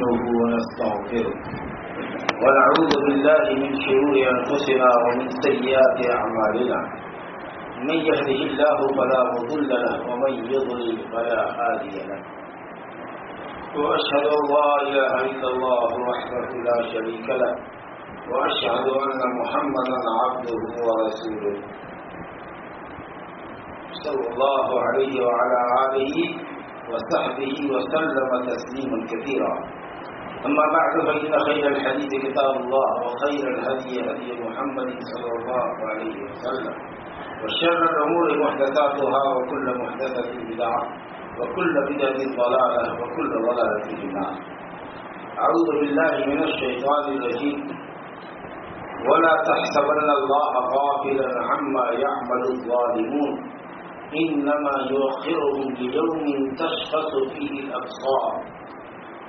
نستعينه ونستغفره. ونعوذ بالله من شرور أنفسنا ومن سيئات أعمالنا. من يهده الله فلا مضل له ومن يضلل فلا هادي له. وأشهد أن لا إله إلا الله وحده لا شريك له. وأشهد أن محمدا عبده ورسوله. صلى الله عليه وعلى آله وصحبه وسلم تسليما كثيرا. أما بعد، فإن خير الحديث كتاب الله، وخير الهدي هدي محمد صلى الله عليه وسلم، وشر الأمور محدثاتها، وكل محدثة بدعة، وكل بدعة ضلالة، وكل ضلالة في النار. أعوذ بالله من الشيطان الرجيم. ولا تحسبن الله غافلا عما يعمل الظالمون. إنما يؤخرهم ليوم تشخص فيه الأبصار.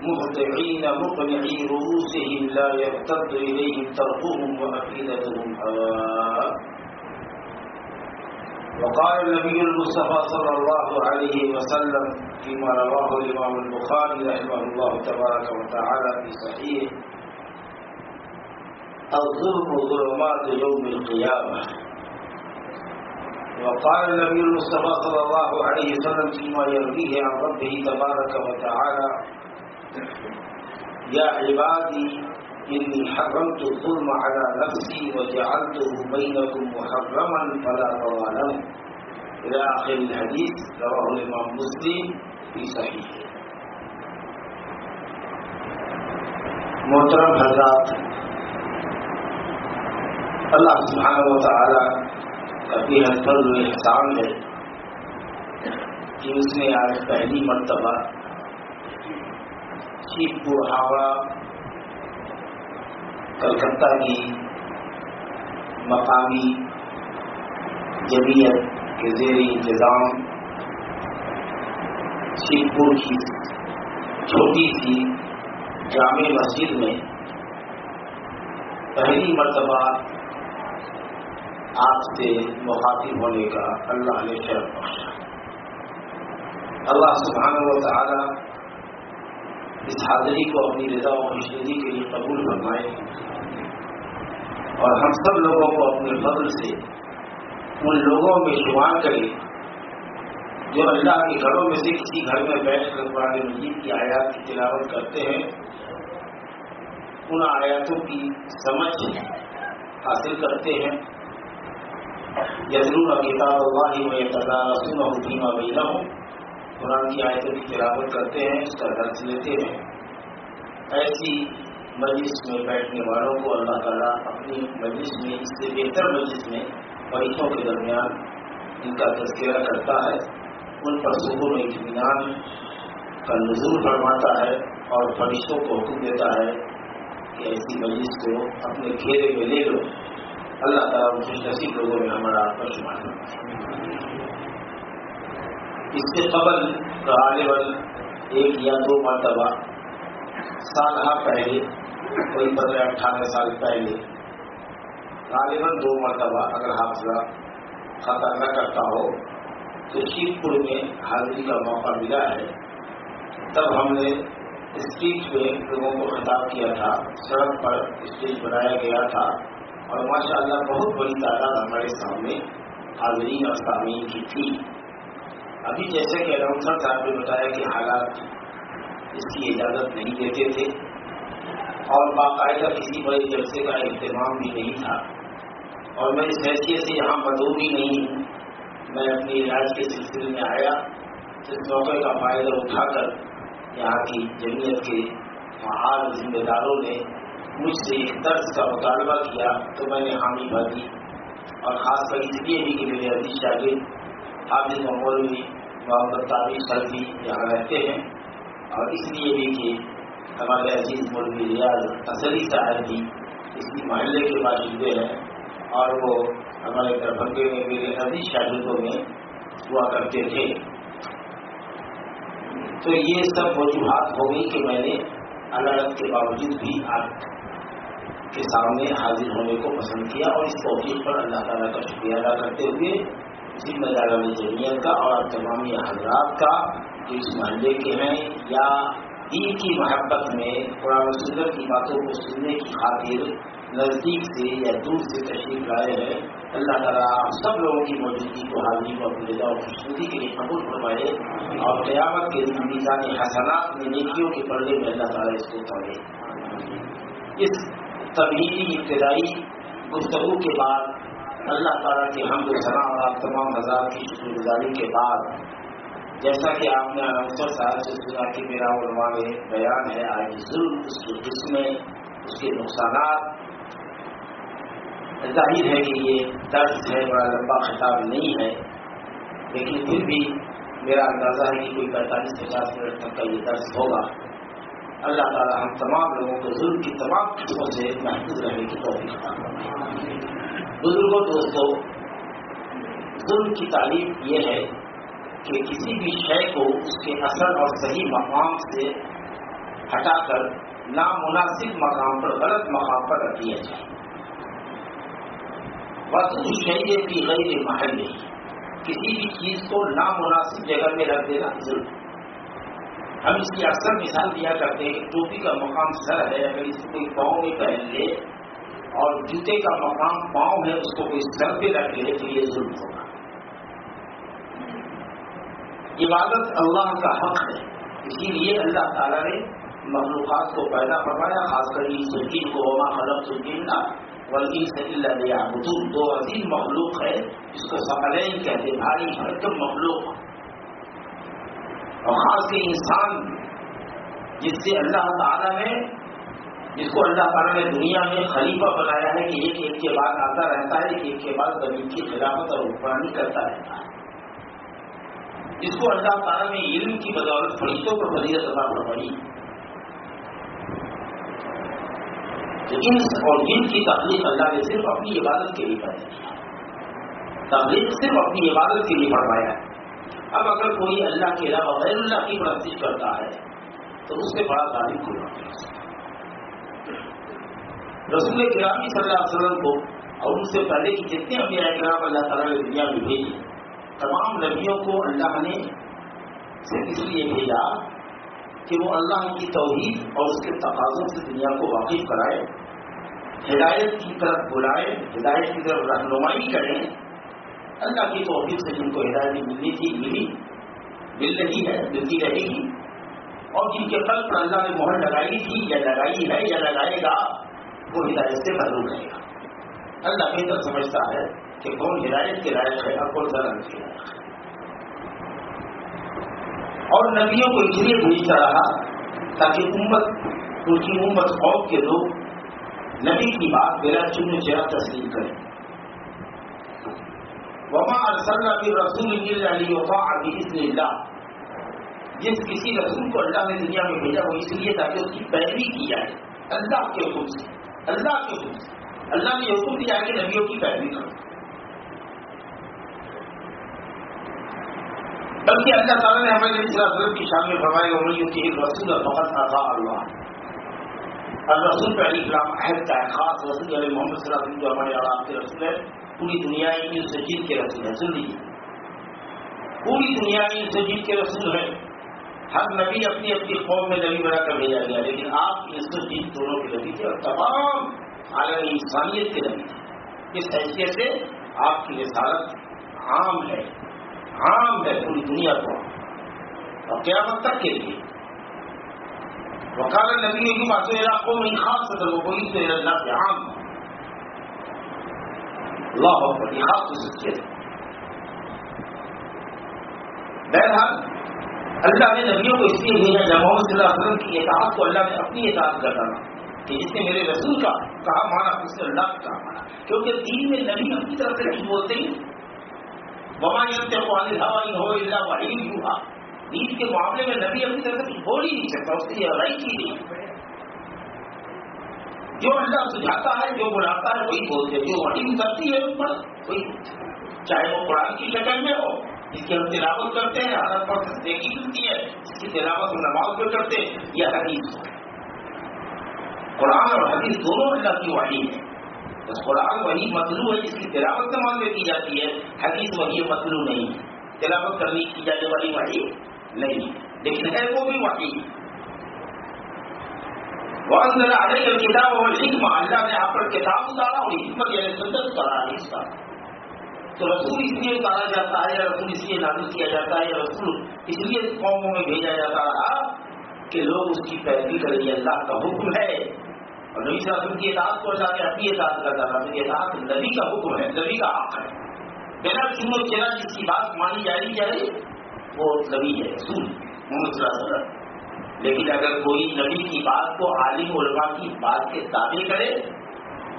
مهطعين مقنعي رؤوسهم لا يرتد إليهم ترقهم وأفئدتهم هواء وقال النبي المصطفى صلى الله عليه وسلم فيما رواه الإمام البخاري رحمه الله تبارك وتعالى في صحيح الظلم ظلمات يوم القيامة. وقال النبي المصطفى صلى الله عليه وسلم فيما يرويه عن ربه تبارك وتعالى يا عبادي إني حرمت الظلم على نفسي وجعلته بينكم محرما فلا تظالموا. إلى آخر الحديث، رواه الإمام مسلم في صحيح محترم حضرات، اللہ سبحانہ و تعالی کا بے فضل احسان ہے کہ اس نے آج پہلی مرتبہ چیف پور ہاوڑا کلکتہ کی مقامی جمعیت کے زیر انتظام شیخ پور کی چھوٹی سی جامع مسجد میں پہلی مرتبہ آپ سے مخاطب ہونے کا اللہ نے شرف بخشا۔ اللہ سبحانہ و تعالی اس حاضری کو اپنی رضا و خوشنودی کے لیے قبول فرمائے اور ہم سب لوگوں کو اپنے فضل سے ان لوگوں میں شمار کرے جو اللہ کے گھروں میں سے کسی گھر میں بیٹھ کر قرآن مجید کی آیات کی تلاوت کرتے ہیں، ان آیاتوں کی سمجھ حاصل کرتے ہیں۔ یزرون کتاب اللہ میں تدارسون حکیمہ بینا ہوں قرآن کی آیتوں کی تلاوت کرتے ہیں، اس کا درس لیتے ہیں۔ ایسی مجلس میں بیٹھنے والوں کو اللہ تعالیٰ اپنی مجلس میں، اس سے بہتر مجلس میں فرشتوں کے درمیان ان کا تذکرہ کرتا ہے۔ ان پر سکون اطمینان کا نزول فرماتا ہے اور فرشتوں کو حکم دیتا ہے کہ ایسی مجلس کو اپنے گھیرے میں لے لو۔ اللہ تعالیٰ خوش نصیب لوگوں میں ہمارا آپ کا شمار اس سے قبل غالباً ایک یا دو مرتبہ سالہ پہلے، کوئی پندرہ اٹھارہ سال پہلے۔ غالباً دو مرتبہ اگر حافظہ خطا نہ کرتا ہو، تو شیخ پور میں حاضری کا موقع ملا ہے۔ تب ہم نے اسٹیج پہ لوگوں کو خطاب کیا تھا، سڑک پر اسٹیج بنایا گیا تھا۔ اور ماشاء اللہ بہت بڑی تعداد ہمارے سامنے حاضرین اور سامعین کی تھی۔ ابھی جیسے کہ اناؤنسر صاحب نے بتایا کہ حالات اس کی اجازت نہیں دیتے تھے اور باقاعدہ کسی بڑے جلسے کا اہتمام بھی نہیں تھا۔ اور میں اس حیثیت سے یہاں مدعو بھی نہیں ہوں میں اپنے علاج کے سلسلے میں آیا اس موقع کا فائدہ اٹھا کر یہاں کی جمعیت کے فعال ذمہ داروں نے مجھ سے ایک درس کا مطالبہ کیا تو میں نے حامی بھری اور خاص کر اس لیے بھی کہ میرے عزیز شاگرد حافظ مولوی محمد تعبیر سر بھی یہاں رہتے ہیں، اور اس لیے بھی کہ ہمارے عزیز مولوی ریاض اصلی صاحب بھی اسی محلے کے باشندے ہیں، اور وہ ہمارے دربھنگے میں میرے عزیز شاگردوں میں ہوا کرتے تھے۔ تو یہ سب وجوہات ہو گئی کہ میں نے عدالت کے باوجود بھی آپ کے سامنے حاضر ہونے کو پسند کیا، اور اس توفیق پر اللہ تعالیٰ کا شکریہ ادا کرتے ہوئے ذمہ داران جمعیت کا اور تمامی حضرات کا جو اس محلے کے ہیں یا دین کی محبت میں قرآن سندر کی باتوں کو سننے کی خاطر نزدیک سے یا دور سے تشریف لائے ہیں، اللہ تعالیٰ سب لوگوں کی موجودگی کو حاضری کو اپنے اور خوشبودی کے لیے قبول فرمائے اور قیامت کے میزان حسنات میں نیکیوں کے پردے میں اللہ تعالیٰ اس کو اتارے اس تبدیلی ابتدائی گفتگو کے بعد اللہ تعالیٰ کے ہم ثنا اور آپ تمام ہزار کی شکر گزاری کے بعد، جیسا کہ آپ نے انوسر صاحب سے سنا کہ میرا علماء میں بیان ہے، آج ظلم اس کی قسمیں اس کے نقصانات۔ ظاہر ہے کہ یہ درد ہے، بڑا لمبا خطاب نہیں ہے، لیکن پھر بھی میرا اندازہ ہے کہ کوئی پینتالیس پچاس منٹ تک کا یہ درد ہوگا۔ اللہ تعالی ہم تمام لوگوں کو ظلم کی تمام قسموں سے محفوظ رہنے کی توفیق کرتا بزرگوں دوستوں، ظلم کی تعلیم یہ ہے کہ کسی بھی شے کو اس کے اثر اور صحیح مقام سے ہٹا کر نامناسب مقام پر، غلط مقام پر رکھ دیا جائے۔ وسط شہری کی غیر محل نہیں۔ کسی بھی چیز کو نامناسب جگہ میں رکھ دینا ضرور ہم اس کی اکثر مثال دیا کرتے ہیں کہ ٹوپی کا مقام سر ہے، اگر اس کو کوئی پاؤں میں پہن لے اور جوتے کا مقام پاؤں ہے، اس کو کوئی سر پہ رکھ لے تو یہ ظلم ہوگا۔ عبادت اللہ کا حق ہے۔ اسی لیے اللہ تعالیٰ نے مخلوقات کو پیدا فرمایا، خاص کر سلکین کو، وما خلق سلکین نہ ولیم سے اللہ دو عظیم مخلوق ہے، جس کو سفلین کہتے بھاری بھرکم مخلوق۔ اور خاص انسان، جس سے اللہ تعالیٰ نے جس کو اللہ تعالیٰ نے دنیا میں خلیفہ بنایا ہے کہ ایک ایک کے بعد آتا رہتا ہے، ایک ایک کے بعد زمین کی خلافت اور حکمرانی کرتا رہتا ہے۔ جس کو اللہ تعالیٰ نے علم کی بدولت، فرشتوں پر فضیلت ادا فرمائی۔ انس اور جن کی تخلیق اللہ نے صرف اپنی عبادت کے لیے کیا تخلیق صرف اپنی عبادت کے لیے فرمایا ہے۔ اب اگر کوئی اللہ کے علاوہ غیر اللہ کی پرستش کرتا ہے، تو اس سے بڑا تعلیم کو رسول گرامی صلی اللہ علیہ وسلم کو اور ان سے پہلے کی جتنے انبیاء کرام اللہ تعالیٰ نے دنیا میں بھیجی تمام نبیوں کو اللہ نے صرف اس لیے بھیجا کہ وہ اللہ کی توحید اور اس کے تقاضوں سے دنیا کو واقف کرائے، ہدایت کی طرف بلائے، ہدایت کی طرف رہنمائی کریں۔ اللہ کی توفیق سے جن کو ہدایت ملنی تھی، ملی۔ مل رہی ہے، ملتی رہے گی۔ اور جن کے قلب پر اللہ نے مہر لگائی تھی، یا لگائی ہے، یا لگائے گا وہ ہدایت سے محروم رہے گا اللہ بہتر سمجھتا ہے کہ کون ہدایت کے لائق ہے اور کون ذرا کے لائق ہے۔ اور نبیوں کو اس لیے بھیجتا رہا تاکہ امت، ان کی امت خوف کے لوگ نبی کی بات میرا چن چہرہ تسلیم کریں۔ وما ارسل نبی رسول علی وفا ابھی اس اللہ جس کسی رسول کو اللہ نے دنیا میں بھیجا وہ اس لیے تاکہ اس کی پیروی کی جائے۔ اللہ کے حکم سے۔ اللہ کے حکم سے۔ اللہ نے حکم دیا کہ نبیوں کی پیروی کرو۔ بلکہ اللہ تعالیٰ نے ہمیں نبی کی شامل فرمائے اور کہ رسول فقط تھا اللہ اور رسول پہ علی کلام عہد کا ہے۔ خاص رسول علیہ محمد صلی اللہ علیہ وسلم جو ہمارے آرام کے رسول ہے پوری دنیا ان سے جیت کے رسول ہے سن لیجیے پوری دنیا ان سے جیت کے رسول ہے ہر نبی اپنی اپنی قوم میں نبی بنا کر بھیجا گیا، لیکن آپ اس سے جیت دونوں کے نبی تھے اور تمام عالم انسانیت کے نبی تھے۔ اس حیثیت سے آپ کی رسالت عام ہے عام ہے پوری دنیا کو۔ اور قیامت تک کے لیے۔ وکال نبی کی باتوں علاقوں میں خاص صدر وہ کوئی سے اللہ کے عام اللہ اکبر یہ خاص خصوصیت بہرحال اللہ نے نبیوں کو اس لیے بھیجا جب محمد صلی اللہ علیہ وسلم کی اطاعت کو اللہ نے اپنی اطاعت کرنا کہ جس نے میرے رسول کا کہا مانا، اس نے اللہ کا کہا مانا۔ کیونکہ دین میں نبی اپنی طرف سے نہیں بولتے ہی وما ہو اللہ ہوا عید کے معاملے میں نبی اپنی طرف سے کچھ بول ہی نہیں سکتا، اس کی رائی کی نہیں۔ جو اللہ سجھاتا ہے، جو بلاتا ہے، وہی بولتے جو وہی اترتی ہے، اس پر وہی چاہے وہ قرآن کی شکل میں ہو جس کی ہم تلاوت کرتے ہیں حالت پر دیکھی ملتی ہے، جس کی تلاوت ہم نماز پہ کرتے ہیں، یہ حدیث قرآن اور حدیث دونوں اللہ کی واحد ہے۔ بس قرآن وہی مطلوب ہے، جس کی تلاوت نماز میں کی جاتی ہے، حدیث وہی مطلوب نہیں۔ ہے تلاوت کرنے کی جانے والی واحد نہیں۔ لیکن ہے وہ بھی واقعی بہت ذرا الگ کتاب اور حکمہ اللہ نے آپ پر کتاب اتارا اور حکمت یعنی سنت اتارا اس کا۔ تو رسول اس لیے اتارا جاتا ہے یا رسول اس لیے نازل کیا جاتا ہے یا رسول اس لیے قوموں میں بھیجا جاتا رہا کہ لوگ اس کی پیروی کریں، یہ اللہ کا حکم ہے۔ اور نبی صلی اللہ علیہ وسلم کی اطاعت کو اللہ نے اپنی اطاعت کرتا تھا میری اطاعت نبی کا حکم ہے، نبی کا حق ہے۔ بنا چنو چلا جس کی بات مانی جائے جائے وہ نبی ہے، رسول محمد صلی اللہ علیہ وسلم۔ لیکن اگر کوئی نبی کی بات کو عالم علماء کی بات کے تابع کرے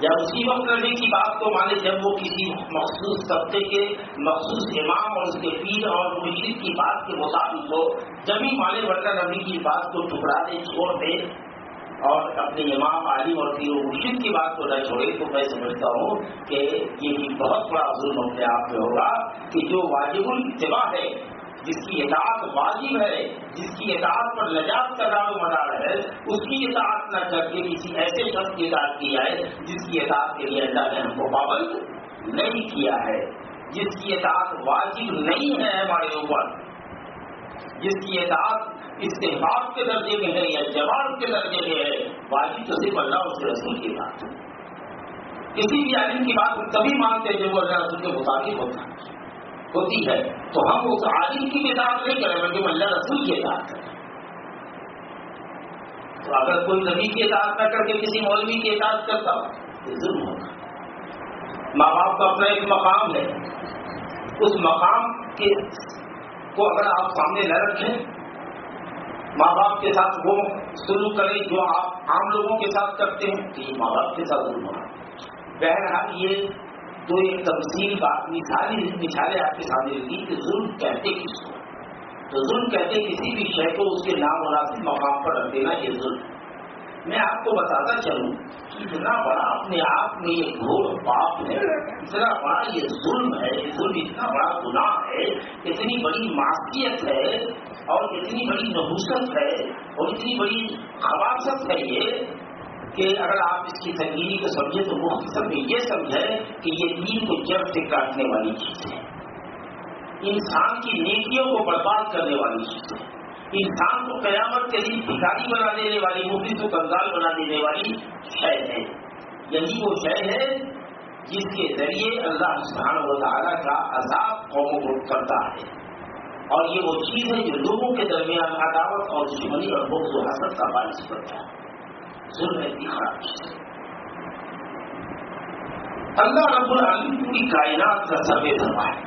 یا اسی وقت کی بات کو مانے، جب وہ کسی مخصوص طبقے کے مخصوص امام اور اس کے پیر اور مرشد کی بات کے مطابق ہو، جب ہی مانے، ورنہ نبی کی بات کو ٹکرا دے، چھوڑ دے اور اپنے امام، عالم اور پیر و مرشد کی بات کو نہ چھوڑے، تو میں سمجھتا ہوں کہ یہ بھی بہت بڑا ظلم اپنے آپ میں ہوگا کہ جو واجب الاتباع ہے جس کی اطاعت واجب ہے، جس کی اطاعت پر نجات کا دار و مدار ہے، اس کی اطاعت نہ کر کے کسی ایسے شخص کی اطاعت کی جائے جس کی اطاعت کے لیے اللہ نے ہم کو پابند نہیں کیا ہے۔ جس کی اطاعت واجب نہیں ہے ہمارے اوپر، جس کی اطاعت استحباب کے درجے میں ہے یا جواب کے درجے میں ہے، واجب تو صرف اللہ اس کے رسول کی بات کسی بھی عالم کی بات تبھی مانتے ہیں جب وہ اللہ رسول کے مطابق ہوتا ہے۔ ہوتی ہے، تو ہم اس عالم کی اطاعت نہیں کریں بلکہ اللہ رسول کی اطاعت کریں تو اگر کوئی نبی کی اطاعت نہ کر کے کسی مولوی کی اطاعت کرتا تو ظلم ہوگا۔ ماں باپ کا اپنا ایک مقام ہے۔ اس مقام کے کو اگر آپ سامنے نہ رکھیں، ماں باپ کے ساتھ وہ سلوک کریں جو آپ عام لوگوں کے ساتھ کرتے ہیں، تو یہ ماں باپ کے ساتھ ظلم ہوگا۔ بہرحال یہ تو ایک تفصیل بات مثالی مثالیں آپ کے سامنے رکھی کہ ظلم کہتے کس کو؟ تو ظلم کہتے کسی بھی شے کو اس کے نام مناسب مقام پر رکھ دینا یہ ظلم. میں آپ کو بتاتا چلوں کہ اتنا بڑا اپنے آپ میں یہ گھوڑ پاپ ہے، اتنا بڑا یہ ظلم ہے، یہ ظلم اتنا بڑا گناہ ہے، اتنی بڑی معاشیت ہے اور اتنی بڑی نحوست ہے اور اتنی بڑی خباست ہے یہ کہ اگر آپ اس کی سنگینی کو سمجھے تو مختصر میں یہ سمجھیں کہ یہ دین کو جڑ سے کاٹنے والی چیز ہے۔ انسان کی نیکیوں کو برباد کرنے والی چیز ہے۔ انسان کو قیامت کے لیے بھکاری بنا دینے والی مفید کو کنگال بنا دینے والی شے ہے۔ یہی وہ شے ہے جس کے ذریعے اللہ سبحانہ و تعالیٰ کا عذاب قوموں کو کرتا ہے۔ اور یہ وہ چیز ہے جو لوگوں کے درمیان عداوت اور دشمنی اور بغض و حسد کا باعث بنتا ہے۔ ظلم اتنی خراب چیز اللہ رب العالمین پوری کائنات کا سروے دھرما ہے۔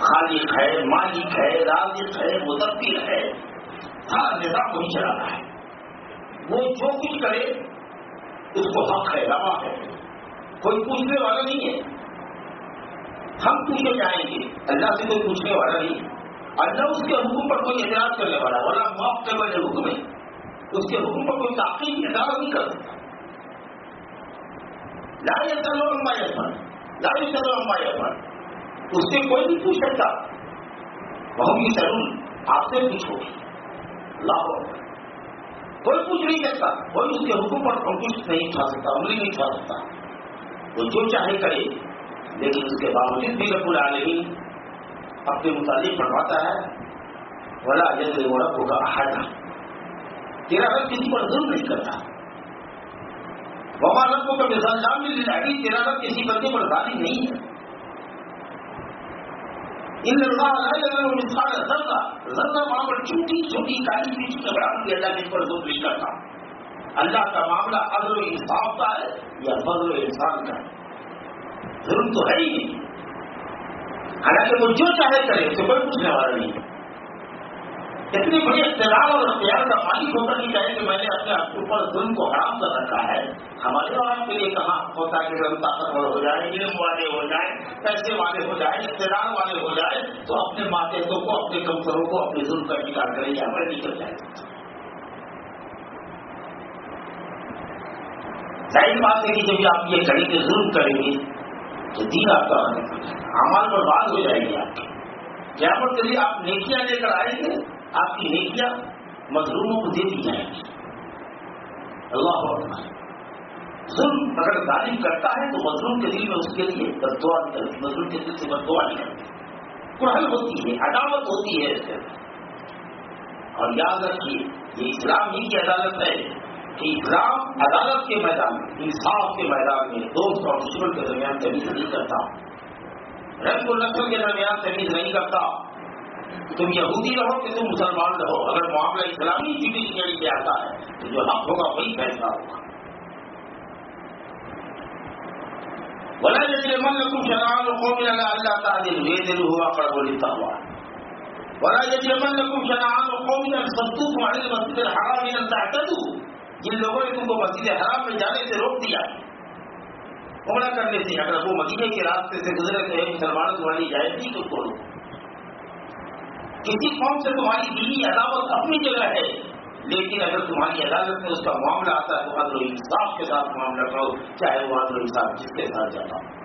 خالق ہے، مالک ہے، رازق ہے، مدبر ہے۔ سارا نظام وہی چلانا ہے۔ وہ جو کچھ کرے، اس کو حق ہے، روا ہے۔ کوئی پوچھنے والا نہیں ہے۔ ہم پوچھنے جائیں گے اللہ سے کوئی پوچھنے والا نہیں اللہ اس کے حکم پر کوئی اعتراض کرنے والا والا معاف کے بڑے حکم ہے اس کے حکم پر کوئی تاخیر ادارہ نہیں کر سکتا لائی چلو امبائی پر لائی چلو امبائی پر اس سے کوئی نہیں پوچھ سکتا۔ بہت ہی ضرور آپ سے پوچھو۔ لاہو کوئی پوچھ نہیں سکتا۔ کوئی اس کے حکم پر انکش نہیں اٹھا سکتا انگلی نہیں اٹھا سکتا۔ وہ جو چاہے کرے، لیکن اس کے باوجود بھی رب العالمین اپنے متعلق فرماتا ہے بلا جیسے وہ رب کا تیرا رب کسی پر ظلم نہیں کرتا۔ وبا رب کو مثال جام مل جائے تیرا رب کسی بندے پر ظالم نہیں ہے۔ ان مثال ذرا ذرا وہاں پر چھوٹی چھوٹی کالی پیچ گھبرا کی اللہ کس پر ظلم نہیں کرتا۔ اللہ کا معاملہ عدل و انصاف کا ہے یا فضل و انسان کا ہے؟ ظلم تو ہے ہی نہیں۔ حالانکہ وہ جو چاہے کرے اسے کوئی پوچھنے والا نہیں ہے۔ اتنی بڑی اختیار اور اختیار کا مالک ہوتا نہیں چاہے کہ میں نے اپنے آپ کے اوپر ظلم کو حرام کر رکھا ہے۔ ہمارے اور آپ کے لیے کہاں ہوتا ہے کہ ہم طاقتور ہو جائے علم والے ہو جائیں، پیسے والے ہو جائیں اقتدار والے ہو جائے تو اپنے ماتحتوں کو، اپنے کمزوروں کو، اپنے ظلم کا شکار کریں یا ہمیں نکل جائے ظاہر بات ہے کہ جب آپ یہ کریں گے ظلم کریں گے، تو دین آپ کا امال پر بات ہو جائے گی آپ کی قیامت کے لیے آپ نیکیاں لے کر آئیں گے آپ کی نیکیاں مظلوموں کو دے دی جائیں گی۔ اللہ اکبر ظلم اگر ظالم کرتا ہے تو مظلوم کے دل میں اس کے لیے بدعا نکلتی مظلوم کے دل سے بدعا نکلتی قرآن ہوتی ہے، عداوت ہوتی ہے۔ اس اور یاد رکھیے، یہ اسلام ہی کی عدالت ہے کہ اسلام عدالت کے میدان میں، انصاف کے میدان میں دوست اور دشمن کے درمیان تمیز نہیں کرتا۔ رنگ و نسل کے درمیان تمیز نہیں کرتا۔ تم یہودی رہو کہ تم مسلمان رہو، اگر معاملہ اسلامی جوڈیشری پہ یعنی آتا ہے، تو جو حق ہوگا وہی فیصلہ ہوگا۔ بلا ولا يجرمن لكم شرعان قوم الا الله تعالى ويدل هو اقرب للتقوى ولا يجرمن لكم شرعان قوم ان صدوكم عن المسجد الحرام ان تعتدوا۔ جن لوگوں نے تم کو مسجد حرام میں جانے سے روک دیا۔ عمرہ کرنے سے اگر وہ مدینے کے راستے سے گزرے تو مسلمانوں تمہاری جائز نہیں تو توڑو۔ کسی قوم سے تمہاری دینی عداوت اپنی جگہ ہے، لیکن اگر تمہاری عدالت میں اس کا معاملہ آتا ہے تو عدل و انصاف کے ساتھ معاملہ کرو، چاہے وہ عدل و انصاف جس کے ساتھ جاتا ہو۔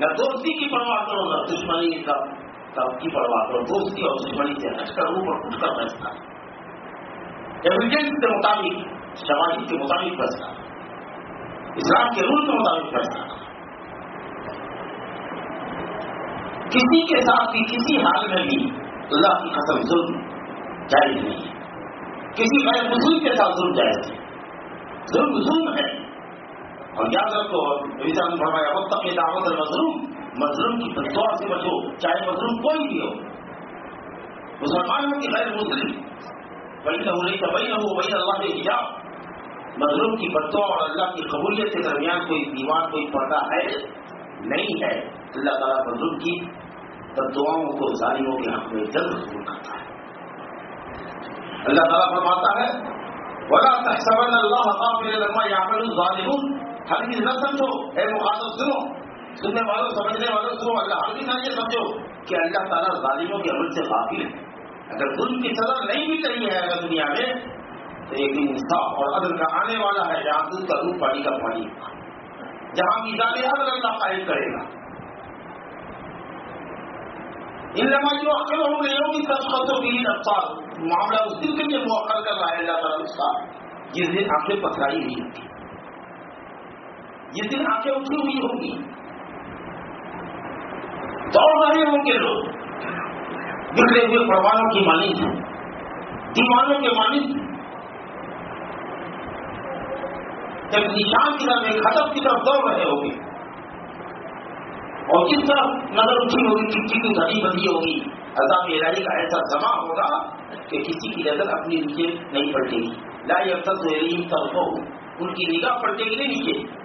نہ دوستی کی پرواہ کرو، نہ دشمنی سب کی پرواہ کرو۔ دوستی اور دشمنی سے ہٹ کر اوپر اٹھ کر فیصلہ۔ ایویڈینس کے مطابق شواہد کے مطابق فیصلہ۔ اسلام کے رول کے مطابق فیصلہ۔ کسی کے ساتھ بھی کسی حال میں بھی اللہ کی قسم ظلم جائز نہیں ہے۔ کسی غیر مسلم کے ساتھ ظلم جائز ہے۔ ظلم ظلم ہے۔ اور یاد رکھو فرمایا وقت کی دعوت مظلوم مظلوم کی بدوا سے بچو، چاہے مظلوم کوئی بھی ہو۔ مسلمان ہو کہ غیر مسلم۔ وہی نہ ہو نہیں تو وہی نہ ہو وہی اللہ کے حجاب۔ مظلوم کی بدوا اور اللہ کی قبولیت کے درمیان کوئی دیوار، کوئی پردہ ہے؟ نہیں ہے۔ اللہ تعالیٰ مظلوم کی بدعاؤں کو ظالموں کے حق میں جلد قبول کرتا ہے۔ اللہ تعالیٰ فرماتا ہے بڑا تحسبن اللہ لما یعمل الظالمون۔ ہر چیز نہ سمجھو، اے مخاطب سنو۔ سننے والوں سمجھنے والوں سنو۔ اللہ ہر نہ یہ سمجھو کہ اللہ تعالیٰ ظالموں کے عمل سے غافل ہے۔ اگر ظلم کی سزا نہیں بھی کری ہے اگر دنیا میں، تو ایک دن انصاف اور عدل کا آنے والا ہے، جہاں دودھ کا دودھ، پانی کا پانی۔ جہاں میزان عدل اللہ قائم کرے گا۔ ان جو عقل ہو گئے ہوگی سب خطوں معاملہ اس دن کے لیے موقع کر رہا ہے اللہ تعالیٰ اس کا. جس دن آنکھیں پتھرائی ہوئی ہوگی جس دن آنکھیں اٹھی ہوئی ہوگی دوڑ رہے ہوں گے لوگ. بگڑے ہوئے پروانوں کی مانند. دیوانوں کے مانند. جب نشان کی طرف ایک ہدف کی طرف دوڑ رہے ہوں گے. اور کس طرح نظر اٹھی ہوگی کسی کی گھڑی بندی ہوگی، عذاب الہی کا ایسا جمع ہوگا کہ کسی کی نظر اپنی نیچے نہیں پلٹے گی۔ لائی افسر طرف ان کی نگاہ پلٹے گی نہیں نیچے۔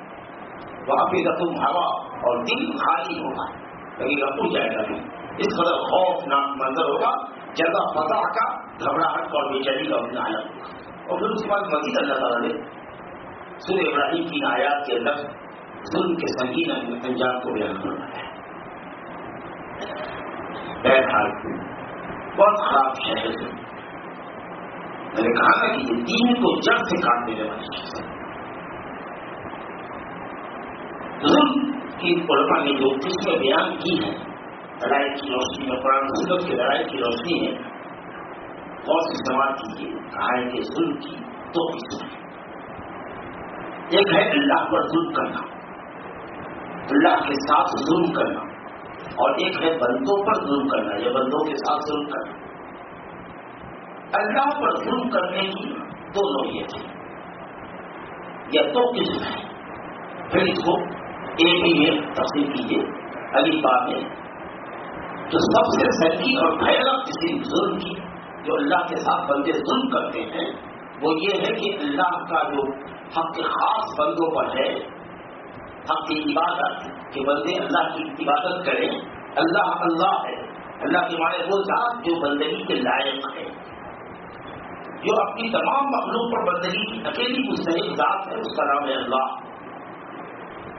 وہاں پہ رقم ہوا اور دل خالی ہوگا۔ لگے گا اٹھ جائے گا اس قدر خوف ناک منظر ہوگا، جگہ فضا کا، گھبراہٹ اور بے چینی کا اپنا عالم ہوگا۔ اور پھر اس کے بعد مزید اللہ تعالیٰ نے سورہ ابراہیم کی آیات کے اندر ظلم کے سنگین انجام کو بیان کرنا ہے۔ بہرحال بہت خراب شہر ہے۔ میں نے کہا تھا کہ یہ دین کو جڑ سے کاٹ دینے والی چیز ظلم کی علماء نے جو قسمیں بیان کی ہیں لڑائی کی روشنی میں قرآن سنت کی لڑائی کی روشنی ہے اور سے کیجیے کہا ہے کہ ظلم کی دو قسم ہے ایک ہے اللہ پر ظلم کرنا۔ اللہ کے ساتھ ظلم کرنا اور ایک ہے بندوں پر ظلم کرنا، یا بندوں کے ساتھ ظلم کرنا۔ اللہ پر ظلم کرنے کی دو نوعیت ہے یا دو قسم ہے پھر اس کو اے بی میں تقسیم کیجیے علی بات میں جو سب سے سہی اور بھیرک کسی ظلم کی، جو اللہ کے ساتھ بندے ظلم کرتے ہیں، وہ یہ ہے کہ اللہ کا جو حق خاص بندوں پر ہے حق کی عبادت کہ بندے اللہ کی عبادت کریں، اللہ اللہ ہے۔ اللہ کے معنی وہ ذات جو بندگی کے لائق ہے۔ جو اپنی تمام مخلوق پر بندگی کی اکیلی مستحق ذات ہے، اس کا نام ہے اللہ۔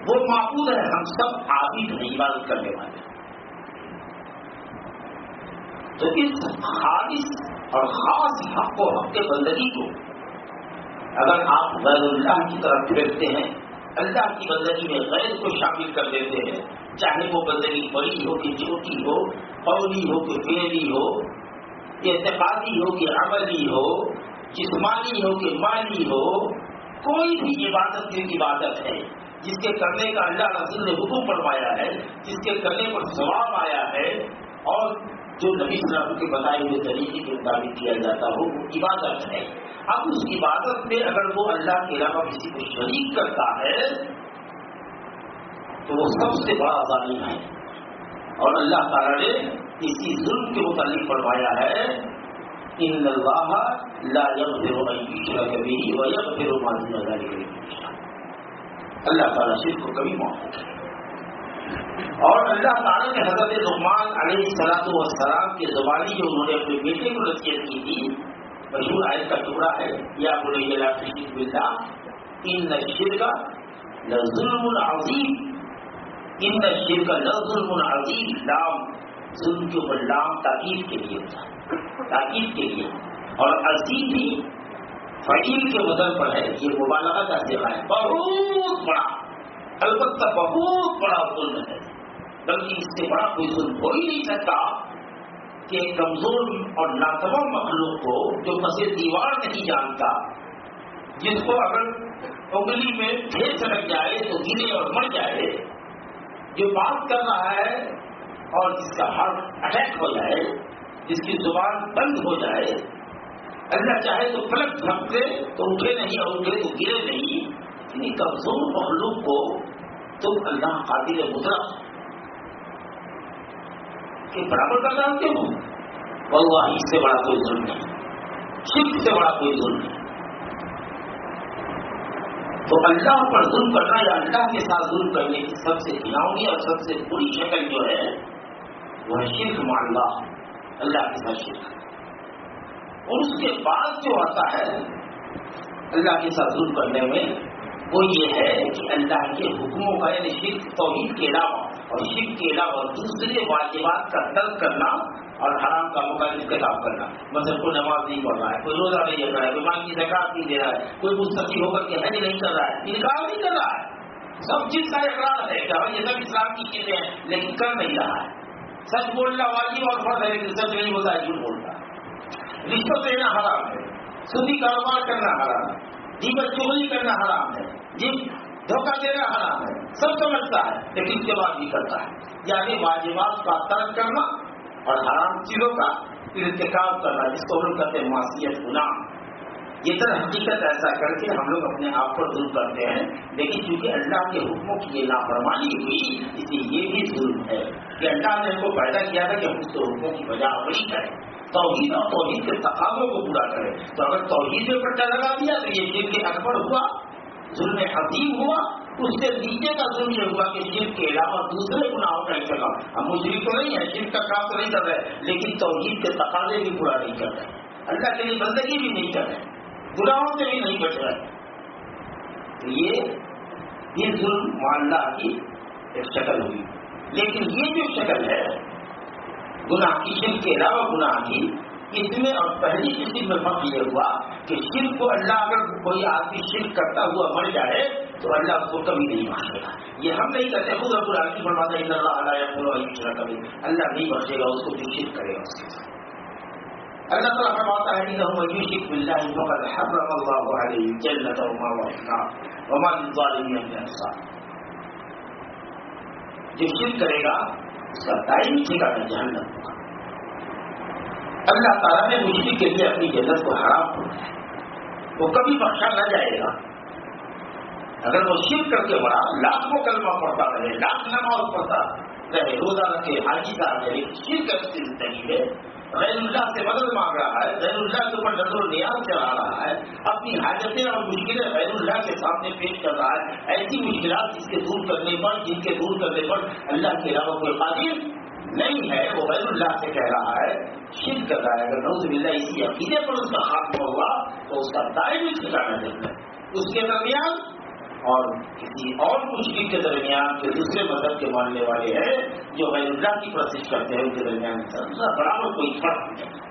وہ معبود ہے، ہم سب عابد ہیں، عبادت کرنے والے۔ تو اس خالص اور خاص حق و حق کے بندگی کو اگر آپ غیر اللہ کی طرف پھیرتے ہیں اللہ کی بندگی میں غیر کو شامل کر دیتے ہیں۔ چاہے وہ بندگی بڑی ہو کہ چھوٹی ہو، قولی ہو کہ فیری ہو، اعتقادی ہو کہ عملی ہو، جسمانی ہو کہ مالی ہو، کوئی بھی عبادت کی عبادت ہے۔ جس کے کرنے کا اللہ رسول نے حکم فرمایا ہے، جس کے کرنے پر ثواب آیا ہے اور جو نبی صاحب کے بتائے ہوئے طریقے کے مطابق کیا جاتا ہو، وہ عبادت ہے۔ اب اس عبادت میں اگر وہ اللہ کے علاوہ کسی کو شریک کرتا ہے، تو وہ سب سے بڑا ظالم ہے۔ اور اللہ تعالی نے اسی ظلم کے متعلق فرمایا ہے، ان اللہ لا يغفر اللہ تعالیٰ شرک کو کبھی معاف کرے۔ اور اللہ تعالیٰ نے حضرت رحمان علیہ سلاط والسلام کے زبانی جو انہوں نے اپنے بیٹے کو نصیحت کی تھی، مشہور آئے کا ٹکڑا ہے، یا بولے یہ تشریف ان نشر کا ظلم العظیم ان نشر کا ظلم العظیم لام، ظلم کے اوپر لام تاکید کے لیے ہوتا تاکید کے لیے۔ اور عظیم بھی فعیل کے بدل پر ہے، یہ مبالغہ کا سیوا ہے، بہت بڑا۔ البتہ بہت بڑا ظلم ہے۔ بلکہ اس سے بڑا کوئی ظلم ہو ہی نہیں سکتا کہ کمزور اور ناتما مخلوق کو جو پسے دیوار نہیں جانتا، جس کو اگر انگلی میں ڈھیر سڑک جائے تو گرے اور مر جائے، جو بات کر رہا ہے اور جس کا ہارٹ اٹیک ہو جائے، جس کی زبان بند ہو جائے، اللہ چاہے تو پلک دھپتے تو اٹھے نہیں اور اٹھے تو گرے نہیں۔ اتنی کمزور مخلوق کو تم اللہ قادر مطلق کے برابر کر ڈالتے ہو۔ بہوا اس سے بڑا کوئی ظلم نہیں۔ شرک سے بڑا کوئی ظلم نہیں۔ تو اللہ پر ظلم کرنا یا اللہ کے ساتھ ظلم کرنے کی سب سے گناؤنی اور سب سے بری شکل جو ہے، وہ شرک ماننا اللہ کے ساتھ شرک۔ اور اس کے بعد جو آتا ہے، اللہ کے ساتھ ظلم کرنے میں وہ یہ ہے کہ اللہ کے حکموں کا یعنی شرک، توحید کے علاوہ اور شرک کے علاوہ دوسرے واجبات کا ترک کرنا اور حرام کاموں کا انتخاب کرنا۔ مثلا کوئی نماز نہیں پڑھ رہا ہے، کوئی روزہ نہیں رکھ رہا ہے، کوئی ماں کی زکات نہیں دے رہا ہے، کوئی مستقی ہو کر کے حج نہیں کر رہا ہے، انکار نہیں کر رہا ہے۔ سب چیز کا اقرار ہے کہ ہاں، یہ سب اسلام کی چیزیں ہیں، لیکن کر نہیں رہا ہے۔ سچ بولنا واجب اور فرض ہے، لیکن سچ نہیں ہوتا ہے جھوٹ بولتا ہے رشوت لینا حرام ہے سودی کاروبار کرنا حرام ہے۔ جی چوری کرنا حرام ہے۔ جی دھوکہ دینا حرام ہے، سب سمجھتا ہے، لیکن اس کے بعد بھی کرتا ہے یعنی واجبات کا ترک کرنا اور حرام چیزوں کا ارتکاب کرنا، جس کو ہم کہتے ہیں معاشیت گناہ۔ یہ در حقیقت ایسا کر کے ہم لوگ اپنے آپ پر ظلم کرتے ہیں، لیکن چونکہ اللہ کے حکموں کی یہ لاپرواہی ہوئی، اس لیے یہ بھی ظلم ہے کہ اللہ نے ہم کو پیدا کیا تھا کہ ہم اس کے حکموں کی وجہ بڑی کریں۔ توحید اور توحید کے تقاضوں کو پورا کرے۔ تو اگر توحید میں پٹا لگا دیا تو یہ شیر کے اکبر ہوا، ظلم حدیم ہوا، اس سے نیچے کا ظلم یہ ہوا کہ شیر کے علاوہ دوسرے گناہوں کا انتظام ہم مجھے تو نہیں ہے شیر کا کام تو نہیں کر رہے، لیکن توحید کے تقاضے بھی پورا نہیں کر رہے۔ اللہ کے لیے بندگی بھی نہیں کر رہے، گناہوں سے بھی نہیں بچ رہے۔ تو یہ یہ ظلم معلّہ کی ایک شکل ہوئی۔ لیکن یہ جو شکل ہے گناہ کی، شرک کے علاوہ گناہ کی اس میں اور پہلی قسم میں فرق یہ ہوا کہ شرک کو اللہ اگر کوئی آدمی شرک کرتا ہوا مر جائے تو اللہ اس کو کبھی نہیں مانگے گا۔ یہ ہم نہیں کہتے خود ابو راکی بنواتا ہے اللہ علیہ کبھی اللہ نہیں بخشے گا، اس کو جو شرک کرے گا۔ اس کے ساتھ اللہ تعالیٰ فرماتا ہے کہ ہم یوشک باللہ فقد حرم اللہ علیہ جنت وما وحنا وما للظالمین من انصار جو شرک کرے گا اس کا دائمی ٹھکانا جہنم ہوگا۔ اللہ تعالیٰ نے مشرق کے لیے اپنی جنت کو حرام کر وہ کبھی بخشا نہ جائے گا۔ اگر وہ شرک کر کے بڑا لاکھ کلمہ پڑتا رہے، لاکھ نماز پڑتا رہے، روزہ رکھے، حاجی کا رہے، شرک کی زندگی ہے غیر اللہ سے مدد مانگ رہا ہے، غیر اللہ کے اوپر نظر و نیاز چلا رہا ہے، اپنی حاجتیں اور مشکلیں غیر اللہ کے سامنے پیش کر رہا ہے۔ ایسی مشکلات جس کے دور کرنے پر، جن کے دور کرنے پر اللہ کے علاوہ کوئی قادر نہیں ہے، وہ غیر اللہ سے کہہ رہا ہے، شرک کر رہا ہے۔ اگر نوز باللہ اسی عقیدے پر اس کا خاتمہ ہوا، تو اس کا دائمی ٹھکانا دیتا ہے۔ اس کے درمیان اور کسی اور مشکل کے درمیان جو دوسرے مذہب کے ماننے والے ہیں جو غیر اللہ کی پرسش کرتے ہیں ان کے درمیان برابر کوئی فرق نہیں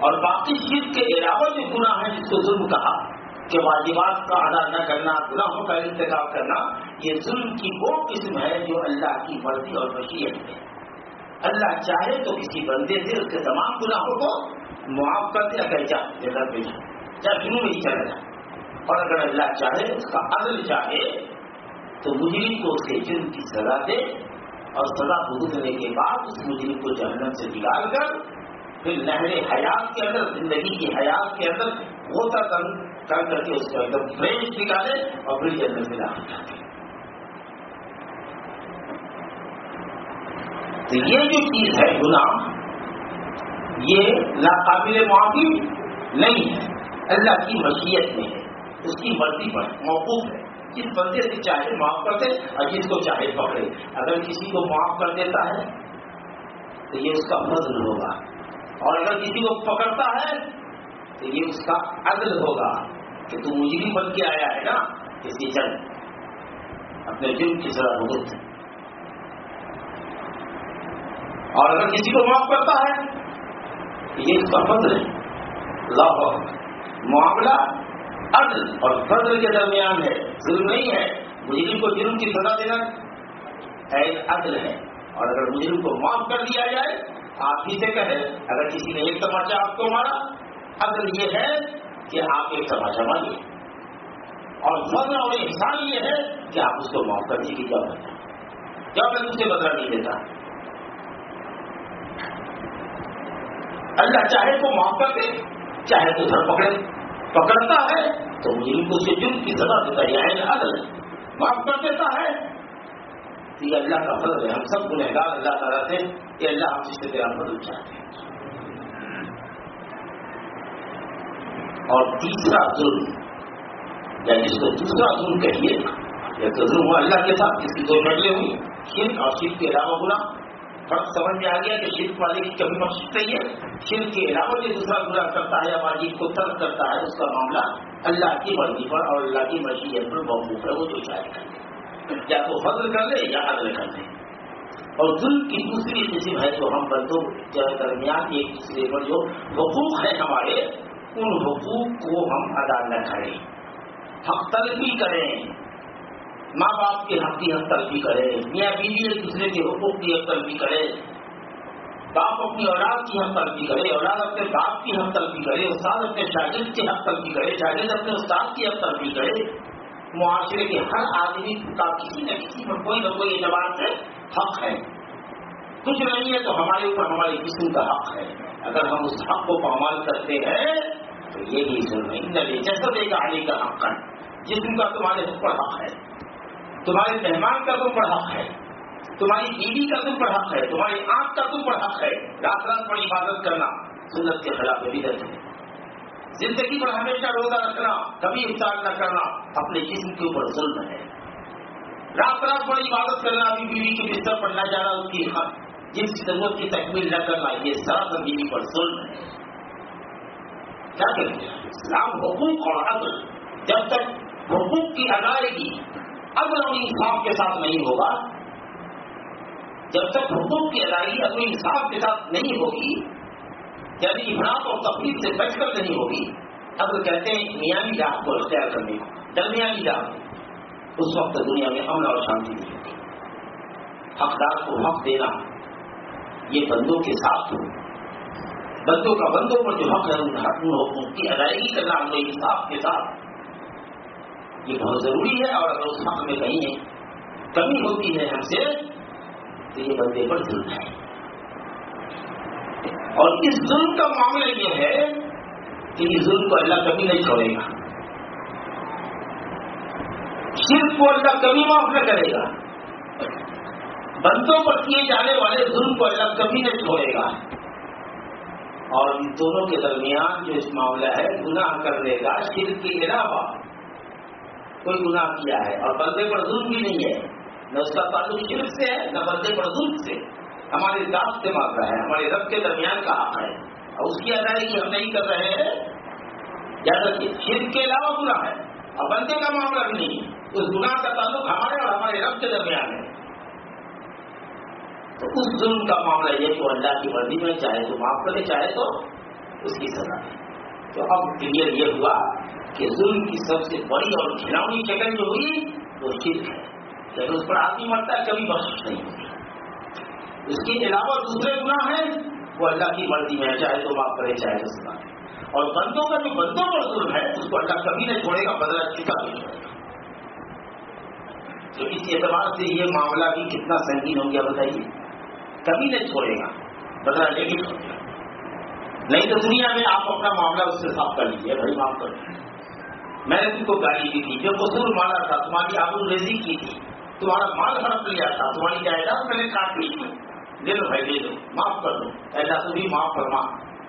اور باقی شرک کے علاوہ جو گناہ ہے جس کو ظلم کہا کہ واجبات کا ادا نہ کرنا، گناہوں کا انتخاب کرنا، یہ ظلم کی وہ قسم ہے جو اللہ کی مرضی اور مشیت ہے. اللہ چاہے تو کسی بندے سے اس کے تمام گناہوں کو معاف کر دیا کہ جیسا بھیجا چاہے جنوں میں ہی چلا جائے. اور اگر اللہ چاہے، اس کا عدل چاہے، تو مجرم کو اسے جرم کی سزا دے اور سزا بھگتنے کے بعد اس مجرم کو جہنم سے نکال کر پھر نہر حیات کے اندر، زندگی کی حیات کے اندر غوطہ کر کر کر کے اس کو ایک دم فریش نکالے اور پھر جنت میں داخل کر دے۔ تو یہ جو چیز ہے گناہ، یہ ناقابل معافی نہیں ہے۔ اللہ کی مشیت میں ہے۔ اس کی مرضی پر موقوف ہے۔ جس بندے سے چاہے معاف کر دے اور جس کو چاہے پکڑے۔ اگر کسی کو معاف کر دیتا ہے، تو یہ اس کا فضل ہوگا۔ اور اگر کسی کو پکڑتا ہے، تو یہ اس کا عدل ہوگا۔ کہ تو مجھے بن کے آیا ہے نا کسی جنگ۔ اپنے جرم کی سزا بھگت اور اگر کسی کو معاف کرتا ہے، تو یہ اس کا فضل ہے۔ معاملہ عدل اور فضل کے درمیان ہے، ظلم نہیں ہے۔ مجرم کو جرم کی سزا دینا عدل ہے۔ اور اگر مجرم کو معاف کر دیا جائے، آپ ہی سے کہیں اگر کسی نے ایک تماچا آپ کو مارا، عدل یہ ہے کہ آپ ایک تماچا ماریے اور فضل اور احسان یہ ہے کہ آپ اس کو معاف کرنے کی کیا بتا کیا میں اسے بدلا نہیں دیتا اللہ چاہے تو معاف کر دے، چاہے تو سر پکڑے۔ پکڑتا ہے تو مجھے کو اسے جرم کی سزا دیتا ہے یعنی عدل معاف کر دیتا ہے۔ تو یہ اللہ کا فضل ہے۔ ہم سب گنہگار اللہ تعالیٰ سے کہ اللہ ہم سے تیرا مدد چاہتے ہیں۔ اور تیسرا ظلم، یا جس کو دوسرا ظلم کہیے، یا تو ظلم ہوا اللہ کے ساتھ، جس کی دو نڈلے ہوئی شرک اور شرک کے علاوہ گنا فرق سمجھ میں آ گیا کہ شرک والے کی کبھی مقصد نہیں ہے۔ شرک کے علاوہ جو دوسرا برا کرتا ہے یا واجب کو ترک کرتا ہے، اس کا معاملہ اللہ کی مرضی پر اور اللہ کی مرضی پر موقوف ہے، وہ جو چاہے کر یا تو فضل کر لے یا عدل کر لے۔ اور ظلم کی دوسری قسم ہے جو ہم بندوں کے درمیان ایک دوسرے پر جو حقوق ہے ہمارے، ان حقوق کو ہم ادا نہ کریں۔ حق تلفی کریں۔ ماں باپ کے حق کی حق تلفی کرے میاں بیوی ایک دوسرے کے حقوق کی حق تلفی کرے باپ اپنی اولاد کی حق تلفی کرے اولاد اپنے باپ کی حق تلفی کرے استاد اپنے شاگرد کی حق تلفی کرے شاگرد اپنے استاد کی حق تلفی کرے معاشرے کے ہر آدمی کا کسی نہ کسی پر کوئی نہ کوئی اعتبار سے حق ہے۔ کچھ نہیں ہے تو ہمارے اوپر ہمارے جسم کا حق ہے۔ اگر ہم اس حق کو پامال کرتے ہیں تو یہی ظلم ہے۔ جیسا دے گا علی کا حق ہے۔ جسم کا تمہارے اوپر حق ہے۔ تمہارے مہمان کا تم پر حق ہے۔ تمہاری بیوی کا تم پر حق ہے۔ تمہاری آنکھ کا تم پر حق ہے۔ رات رات پر عبادت کرنا سنت کے خلاف بدت ہے۔ زندگی پر ہمیشہ روزہ رکھنا، کبھی افطار نہ کرنا اپنے جسم کے اوپر ظلم ہے۔ رات رات پر عبادت کرنا ابھی بیوی کے بستر پر نہ جانا اس کی جس کی ضرورت کی تکمیل نہ کرنا، یہ سراسر بیوی پر ظلم ہے۔ کیا کریں اسلام حقوق اور عدل، جب تک حقوق کی ادائیگی عدل اور انصاف کے ساتھ نہیں ہوگا۔ جب تک حقوق کی ادائیگی عدل انصاف کے ساتھ نہیں ہوگی یعنی افراد اور تفریح سے بچ کر نہیں ہوگی عدل کہتے ہیں میانی راہ کو اختیار کرنے کو، درمیانی راہ اس وقت دنیا میں امن اور شانتی نہیں ہوتی۔ حقدار کو حق دینا یہ بندوں کے ساتھ ہو۔ بندوں کا بندوں پر جو حق ہے، ان حقوق کی ادائیگی کرنا عدل انصاف کے ساتھ یہ بہت ضروری ہے اور اگر اس حق میں کہیں کمی ہوتی ہے ہم سے، تو یہ بندے پر ظلم ہے۔ اور اس ظلم کا معاملہ یہ ہے کہ اس ظلم کو اللہ کبھی نہیں چھوڑے گا۔ صرف کو اللہ کبھی معاف نہ کرے گا۔ بندوں پر کیے جانے والے ظلم کو اللہ کبھی نہیں چھوڑے گا۔ اور ان دونوں کے درمیان جو اس معاملہ ہے، گناہ کرنے کا، شرک کے علاوہ کوئی گناہ کیا ہے اور بندے پر ظلم بھی نہیں ہے۔ نہ اس کا تعلق شرک سے ہے، نہ بندے پر ظلم سے۔ ہمارے ذات سے مانگا ہے، ہمارے رب کے درمیان کا حق ہے۔ اور اس کی ادائیگی ہم نہیں کر رہے ہیں۔ یاد رکھیے، شرک کے علاوہ گناہ ہے۔ اور بندے کا معاملہ بھی نہیں۔ اس گناہ کا تعلق ہمارے اور ہمارے رب کے درمیان ہے۔ تو اس ظلم کا معاملہ یہ کہ اللہ کی مرضی میں، چاہے تو معاف کرے، چاہے تو اس کی سزا۔ ہے تو اب کلیئر یہ ہوا کہ ظلم کی سب سے بڑی اور کھلونی شکل جو ہوئی وہ شرک ہے۔ لیکن اس پر آدمی مرتا ہے کبھی بخش نہیں ہوتی۔ اس کے علاوہ دوسرے گناہ ہیں، وہ اللہ کی مرضی میں چاہے تو معاف کرے، چاہے تو سنا اور بندوں کا جو بندوں پر ظلم ہے، اس کو اللہ کبھی نہیں چھوڑے گا بدلا چکا نہیں چھوڑے گا۔ تو اس اعتبار سے یہ معاملہ بھی کتنا سنگین ہو گیا، بتائیے۔ کبھی نہیں چھوڑے گا بدلا لے کے چھوڑے گا۔ نہیں تو دنیا میں آپ اپنا معاملہ اس سے صاف کر لیجیے بھائی، معاف کر لیجیے میں نے تم کو گالی دی تھی۔ جو قصور مانا تھا، تمہاری آبو ریزی کی تھی۔ تمہارا مال ہڑپ لیا تھا، تمہاری جائیداد میں نے کاٹ لی تھی لے لو بھائی لے لو معاف کر دو۔ ایسا تو بھی معاف فرما۔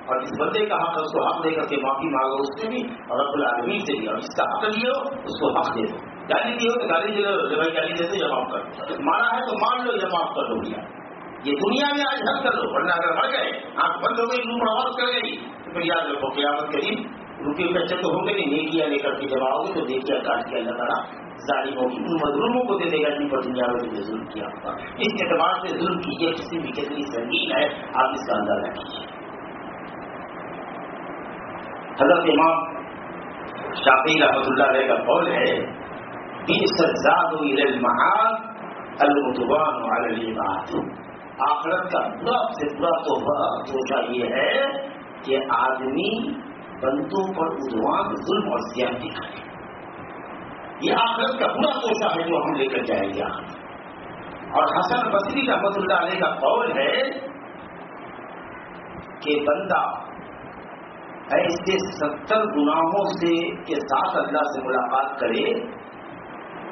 اور جس بندے کا حق اس کو حق دے کر کے معافی مانگو۔ اس سے بھی اور رب العالمین سے بھی۔ اور جس کا حق لیو، اس کو حق دے دو۔ گالی دی ہو تو گالی دے دو بھائی گالی دیتے یا معاف کر دو۔ مارا ہے تو مان لو یا معاف کر دو بھیا یہ دنیا میں آج حل کر لو ورنہ اگر مر گئے، آنکھ بند ہو گئی، منہ آواز کر گئی۔ تو یاد رکھو، قیامت کے دن روپے پیسے تو ہوں گے نہیں نیکیا لے کر کے جب آؤ گے تو دیکھیا کاٹ کے اللہ تعالیٰ ظالموں کی، ان مظلوموں کو دے دے گا جن پر دنیا میں تمہیں ظلم کیا ہوگا اس اعتبار سے ظلم کیجیے کسی بھی کتنی سنگین ہے، آپ اس کا اندازہ کیجیے حضرت امام شافی رحمۃ اللہ علیہ کا قول ہے المتبان آخرت کا برا سے برا توحفہ یہ ہے کہ آدمی بندوں پر ادوان ظلم اور زیادتی کرے یہ آخرت کا برا توشہ ہے جو ہم لے کر جائیں گے۔ اور حسن بصری رحمت اللہ علیہ کا قول ہے کہ بندہ ایسے ستر گناہوں سے کے ساتھ اللہ سے ملاقات کرے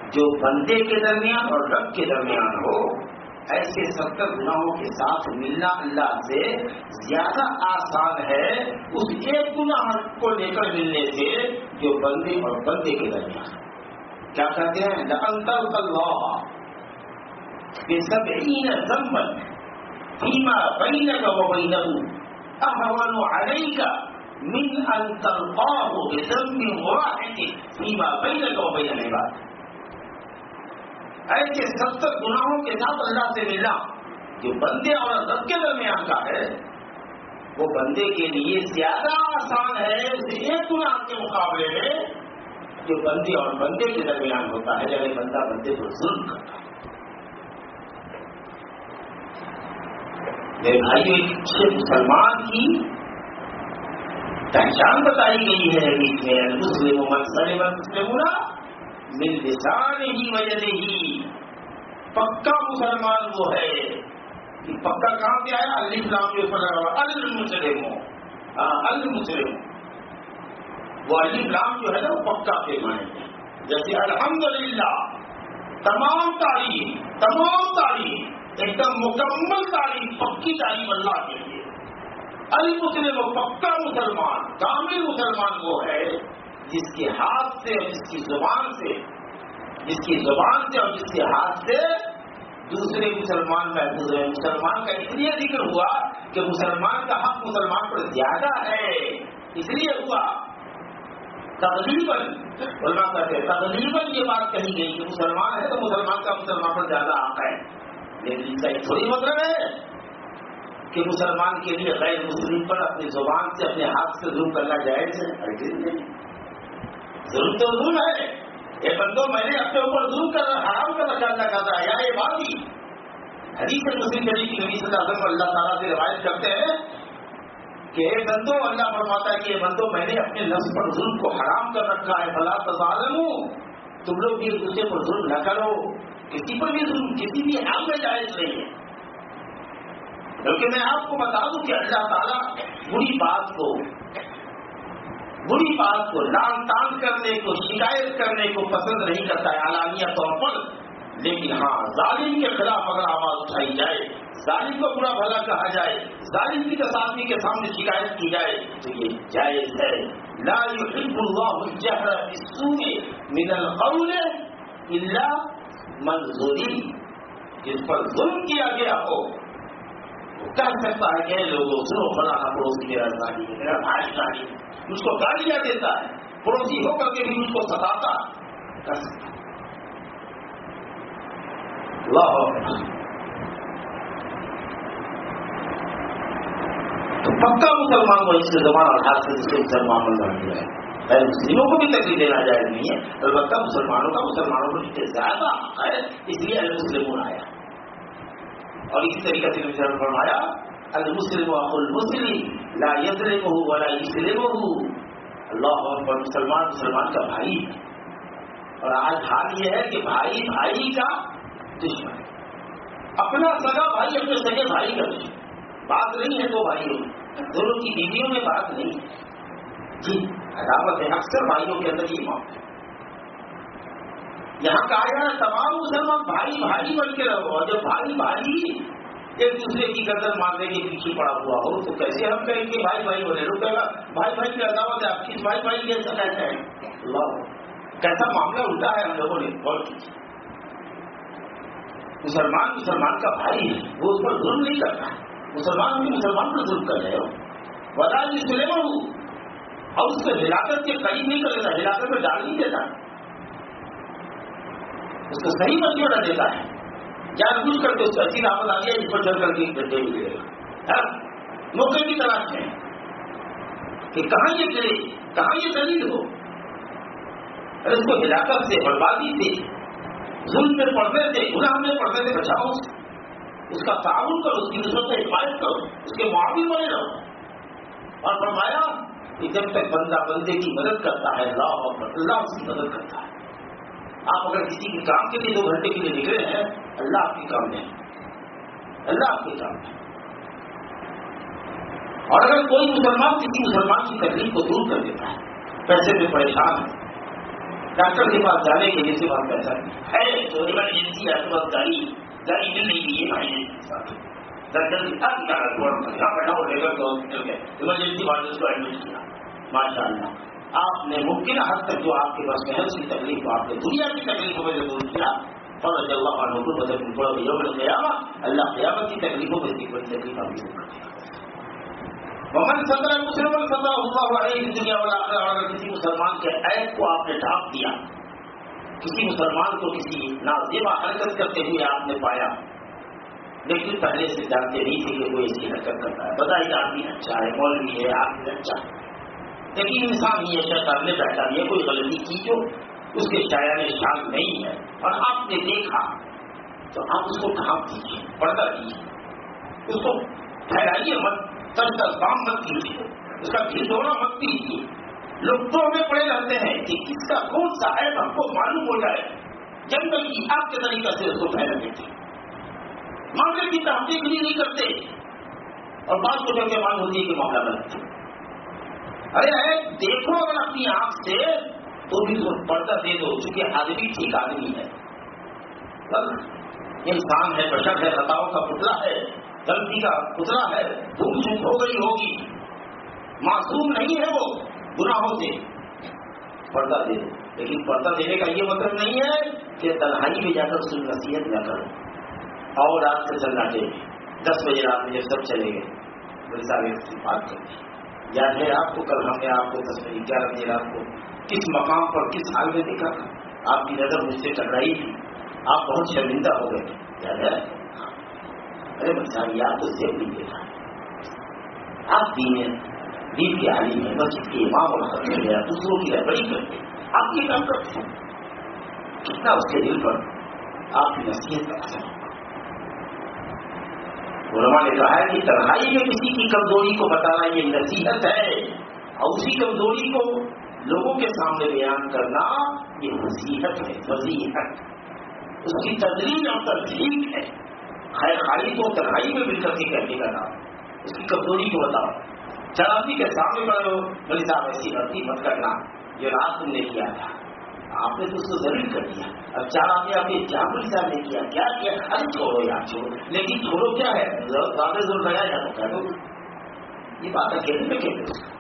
جو بندے کے درمیان اور رب کے درمیان ہو۔ ایسے ستر گناہوں کے ساتھ ملنا اللہ سے زیادہ آسان ہے اس ایک گناہ کو لے کر ملنے سے جو بندے اور بندے کے درمیان کیا کہتے ہیں؟ انتر اللہ سب زمبل فیما بین کا وہ بین احون کا من ان تلقاه بذنب واحد فيما بينك وبين ایسے ستر گناہوں کے ساتھ اللہ سے ملنا جو بندے اور رب کے درمیان کا ہے، وہ بندے کے لیے زیادہ آسان ہے اس ایک گناہ کے مقابلے میں جو بندے اور بندے کے درمیان ہوتا ہے جب بندہ بندے کو ظلم کرتا ہے۔ میرے بھائی ایک مسلمان کی پہچان بتائی گئی ہے حدیث میں مسلم مسلم مسلم مل لسان ہی وجہ ہی پکا مسلمان وہ ہے کہ پکا کام کیا ہے الاسلام کے اوپر المسلم۔ ہاں، المسلم۔ وہ الاسلام جو ہے نا، وہ پکا کے معنی جیسے الحمدللہ، تمام تعلیم تمام تعلیم، ایک دم مکمل تعلیم، پکی تعلیم اللہ کے لیے۔ المسلم پکا مسلمان، کامل مسلمان وہ ہے۔ جس کے ہاتھ سے اور جس کی زبان سے، جس کی زبان سے اور جس کے ہاتھ سے دوسرے مسلمان محفوظ ہے مسلمان کا اس لیے ذکر ہوا کہ مسلمان کا حق مسلمان پر زیادہ ہے۔ اس لیے ہوا۔ تقریباً، علماء کہتے ہیں، تقریباً یہ بات کہی گئی کہ مسلمان ہے تو مسلمان کا مسلمان پر زیادہ حق ہے۔ لیکن اس کا ایک تھوڑی مطلب ہے کہ مسلمان کے لیے غیر مسلم پر اپنی زبان سے، اپنے ہاتھ سے ظلم کرنا جائز ہے۔ ظلم تو ظلم ہے۔ یہ بندو، میں نے اپنے اوپر ظلم کر حرام کا رکھا کرتا ہے یا یہ بات ہی۔ حدیث مسلم شریف کی نبی صلی اللہ علیہ وسلم اللہ تعالیٰ سے روایت کرتے ہیں کہ اے بندو، اللہ فرماتا ہے کہ یہ بندو، میں نے اپنے لفظ پر ظلم کو حرام کر رکھا ہے۔ فلا تظالم تم لوگ بھی ایک دوسرے پر ظلم نہ کرو۔ کسی پر بھی ظلم، کسی بھی حال میں جائز نہیں ہے۔ کیونکہ میں آپ کو بتا دوں کہ اللہ تعالیٰ بری بات کو بری بات کو لان تان کرنے کو، شکایت کرنے کو پسند نہیں کرتا ہے اعلانیہ طور پر۔ لیکن ہاں ظالم کے خلاف اگر آواز اٹھائی جائے، ظالم کو برا بھلا کہا جائے، ظالم کی تصادمی کے سامنے شکایت کی جائے، تو یہ جائز ہے۔ لا يحب الله الجهر بالسوء من القول الا من ظلم۔ جس پر ظلم کیا گیا ہو کہہ سکتا ہے کہ لوگوں سنو فلانا پڑوسی میرا گاڑی ہے میرا بھائی گاڑی اس کو گالیاں دیتا ہے پڑوسی ہو کر کے بھی اس کو ستاتا ہے کر سکتا تو پکا مسلمان کو اس سے زبان اور ہاتھ سے دوسرے مسلمان بن دیا ہے پہلے مسلموں کو بھی تکلیف دینا جائز نہیں ہے البتہ مسلمانوں کا مسلمانوں کو جتنے زیادہ ہے اس لیے المسلمون آیا اور اسی طریقے سے نبی فرمایا، المسلم اخو المسلم لا يظلمه ولا يسلمه اللہ اکبر، مسلمان مسلمان کا بھائی اور آج حال یہ ہے کہ بھائی بھائی کا دشمن اپنا سگا بھائی، اپنے سگے بھائی کا دشمن بات نہیں ہے دو بھائیوں دونوں کی بیویوں میں بات نہیں ہے۔ جی عداوت ہے، اکثر بھائیوں کے اندر یہ موت ہے۔ یہاں کہا جا رہا تمام مسلمان بھائی بھائی بن کے رہو۔ اور جب بھائی بھائی ایک دوسرے کی گردن مارنے کے پیچھے پڑا ہوا ہو، تو کیسے ہم کہیں گے بھائی بھائی بولے رکے گا بھائی بھائی کی عداوت ہے، آپ کس بھائی بھائی کیسا کہتے ہیں؟ اللہ۔ کیسا معاملہ الٹا ہے ہم لوگوں نے غور کیجیے مسلمان مسلمان کا بھائی ہے، وہ اس پر ظلم نہیں کرتا۔ مسلمان بھی مسلمان پر ظلم کر رہے ہو۔ بتا جی سلیمان ہوں اور اس کو ہلاکت کے قریب نہیں کر دیتا ہلاکت میں ڈال نہیں دیتا۔ اس کو صحیح مشورہ دیتا ہے؟ جان بوجھ کر کے اس کو اچھی دعوت آ گیا، اس پر چل کر کے گڈے ملے گا۔ ہاں؟ موقع کی تلاش ہے کہ کہاں یہ گرے کہاں یہ دلیل ہو؟ اس کو ہلاکت سے، بربادی سے، ظلم میں پڑھنے سے، گناہ میں پڑھنے سے بچاؤ۔ اس کا تعاون کرو، اس کی نسبت سے حفاظت کرو، اس کے معاون بنے رہو۔ اور فرمایا کہ جب تک بندہ بندے کی مدد کرتا ہے، اللہ اور اللہ اس کی مدد کرتا ہے۔ آپ اگر کسی کے کام کے لیے دو گھنٹے کے لیے نکلے ہیں، اللہ آپ کے کام میں اللہ آپ کے کام میں اور اگر کوئی مسلمان کسی مسلمان کی تکلیف کو دور کر دیتا ہے، پیسے میں پریشان ہے، ڈاکٹر کے پاس جانے کے لیے صرف پیسہ ہے تو ایمرجنسی ہے تو گاڑی گاڑی مل رہی ہے بھائی کے ساتھ بیٹھا وہ لے کر ہاسپٹل میں ایمرجنسی والے اس کو ایڈمٹ کیا۔ ماشاء اللہ آپ نے ممکن حد تک جو آپ کے پاس محنت کی تکلیف کو آپ نے دنیا کی تکلیفوں میں دور کیا۔ اور اللہ عنہ کو بدل بڑا یوم قیامت اللہ قیامت کی تکلیفوں میں اتنی بڑی تکلیف آپ کر دیا محمد صدر مسلم صدر اللہ علیہ دنیا والا اگر کسی مسلمان کے عیب کو آپ نے ڈھانپ دیا۔ کسی مسلمان کو کسی نازیبا حرکت کرتے ہوئے آپ نے پایا۔ لیکن پہلے سے جانتے نہیں تھے کہ وہ اس کی حرکت کرتا ہے۔ بتائیے آدمی اچھا ہے، مولوی ہے آدمی اچھا۔ ہے لیکن انسان ہی ایسا اچھا کرنے بیٹھا نہیں ہے، کوئی غلطی کی جو اس کے شاعر شان نہیں ہے۔ اور آپ نے دیکھا، تو آپ اس کو کہاں دیجیے پردہ دیجیے اس کو پھیلائیے مت تب کا کام مت کیجیے۔ اس کا کھلونا مت کیجیے۔ لوگ تو ہمیں پڑے رہتے ہیں کہ کس کا کون سا ہے ہم کو معلوم ہو جائے۔ جنگل کی آپ کے طریقہ سے اس کو پھیلا دیتے۔ معاملے کی تحقیق نہیں کرتے۔ اور بات کو جب کے معلوم ہوتی ہے کہ معاملہ غلط ہے ارے، دیکھو اگر اپنی آنکھ سے تو بھی پردہ دے دو، چونکہ آدمی ٹھیک آدمی ہے۔ انسان ہے، بشر ہے، خطاؤں کا پتلا ہے، غلطی کا پتلا ہے دھوم چوک ہو گئی ہوگی۔ معصوم نہیں ہے وہ، گناہوں سے۔ پردہ دے دو۔ لیکن پردہ دینے کا یہ مطلب نہیں ہے کہ تنہائی میں جا کر اس نصیحت نہ کرو۔ اور رات سے چلنا چاہیے دس بجے رات میں جب سب چلے گئے بات کرتے ہیں یاد ہے آپ کو، کل ہم نے آپ کو تصویر گیارہ بجے رات کو، کس مقام پر، کس حال میں دیکھا تھا؟ آپ کی نظر مجھ سے ٹکرائی تھی۔ آپ بہت شرمندہ ہو گئے یاد ہے؟ ارے بچہ آپ کو سے نہیں دیکھا آپ دین دین کے عالم ہے مسجد کے امام اور سب گیا دوسروں کی رہبری کرتے آپ یہ کام کرتے ہیں۔ کتنا اس کے دل پر آپ کی نصیحت کا اثر۔ ہوگا علماء نے کہا ہے کہ تنہائی میں کسی کی کمزوری کو بتانا یہ نصیحت ہے اور اسی کمزوری کو لوگوں کے سامنے بیان کرنا یہ نصیحت ہے، وضیحت۔ اس کی تدریج اور ترجیح ہے۔ خیر خالی کو تنہائی میں مل کر کے کہنے کا نام اس کی کمزوری کو بتاؤ۔ چلاتی کے سامنے پڑھو بلی صاحب ایسی غلطی مت کرنا۔ جو رات تم نے کیا تھا۔ آپ نے تو اس کو ضرور کر دیا۔ اب چار آپ نے جام صاحب نے کیا۔ کیا کیا؟ ارے چھوڑو یار، چھوڑو۔ لیکن چھوڑو کیا ہے؟ زیادہ زور لگایا جاتا کہہ دو۔ یہ بات اکیلے میں کہتے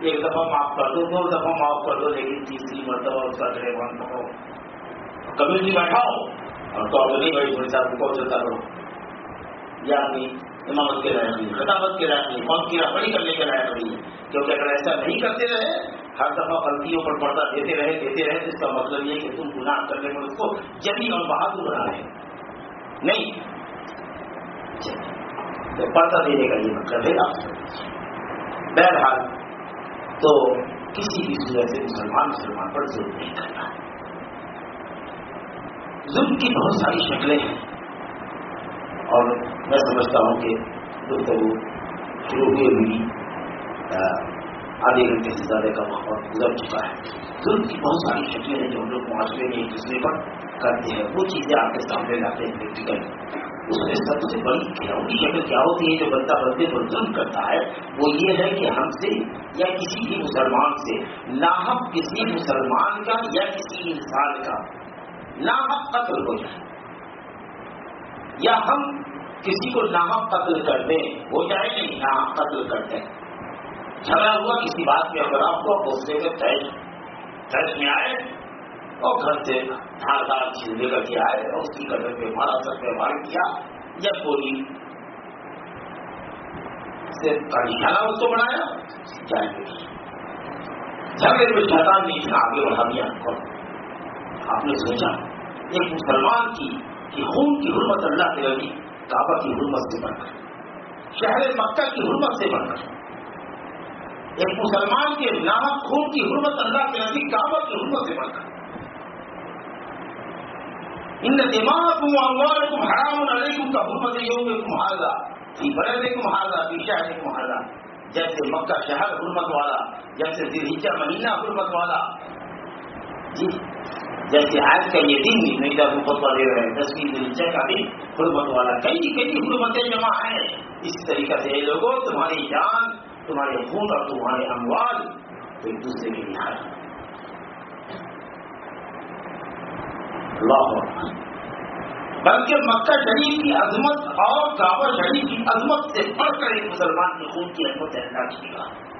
ایک دفعہ معاف کر دو دو دفعہ معاف کر دو، لیکن تیسری مرتبہ اس کا ڈرے بند کرو بیٹھاؤ اور تو نہیں بھائی تھوڑی صاحب کو چلتا کرو یا آدمی امامت کے لائق نہیں خطابت کے لائق نہیں قوم کی راہبری کرنے کے لائق نہیں کیونکہ اگر ایسا نہیں کرتے رہے، ہر دفعہ غلطیوں پر پردہ دیتے رہے دیتے رہے، تو اس کا مطلب یہ کہ تم گناہ کرنے میں اس کو جلی اور بہادر بنا رہے نہیں۔ تو پردہ دینے کا یہ مطلب ہے آپ بہرحال تو کسی بھی صورت سے مسلمان مسلمان پر ظلم نہیں کرنا ظلم کی بہت ساری شکلیں ہیں۔ اور میں سمجھتا ہوں کہ گفتگو شروع ہوئی ہوئی آدھے گھنٹے سے زیادہ کا وقت گزر چکا ہے۔ ظلم کی بہت ساری شکلیں ہیں جو ہم لوگ معاشرے میں ایک دوسرے پر کرتے ہیں۔ وہ چیزیں آپ کے سامنے لاتے ہیں پریکٹیکل اس میں سب سے بڑی کھلوڑی شکل کیا ہوتی ہے، جو بندہ بندے پر ظلم کرتا ہے، وہ یہ ہے کہ ہم سے یا کسی بھی مسلمان سے ناحق کسی مسلمان کا یا کسی انسان کا ناحق قتل ہو جائے۔ یا ہم کسی کو ناحق قتل کر دیں ہو جائے نہیں، ناحق قتل کر دیں جھگڑا ہوا کسی بات میں، اگر آپ کو غصے میں تیش میں آئے اور گھر سے دھار چیز لے کر کے آئے اور اس کی قدر پہ مارا، سر پہ وار کیا یا کوئی سے نشانہ اس کو بنایا جھگڑے میں شیطان نے آگے بڑھا دیا۔ آپ نے سوچا، ایک مسلمان کی کہ خون کی حرمت اللہ کے لگی کعبہ کی حرمت سے بڑھ کر، شہر مکہ کی حرمت سے بڑھ کر۔ ایک مسلمان کے نامک خون کی حرمت اللہ کے لگی کعبہ کی حرمت سے بڑھ کر۔ ان دماغ حرام علیکم کا حرمت یوم تمہارا فی برد تمہارا فی شہر تمہارا جیسے مکہ شہر حرمت والا، جیسے دلچا مہینہ حرمت والا۔ جی۔ جیسے آج کا یہ دن نہیں جب فتوا دے رہے ہیں دسویں دلچا کا دن حرمت والا۔ کئی کئی حرمتیں جمع ہیں۔ اس طریقے سے یہ لوگوں تمہاری جان، تمہارے خون اور تمہارے اموال ایک دوسرے کے لیے بلکہ مکہ شریف کی عظمت اور کعبہ شریف کی عظمت سے بڑھ کر ایک مسلمان کی خون کی عظمت اللہ کی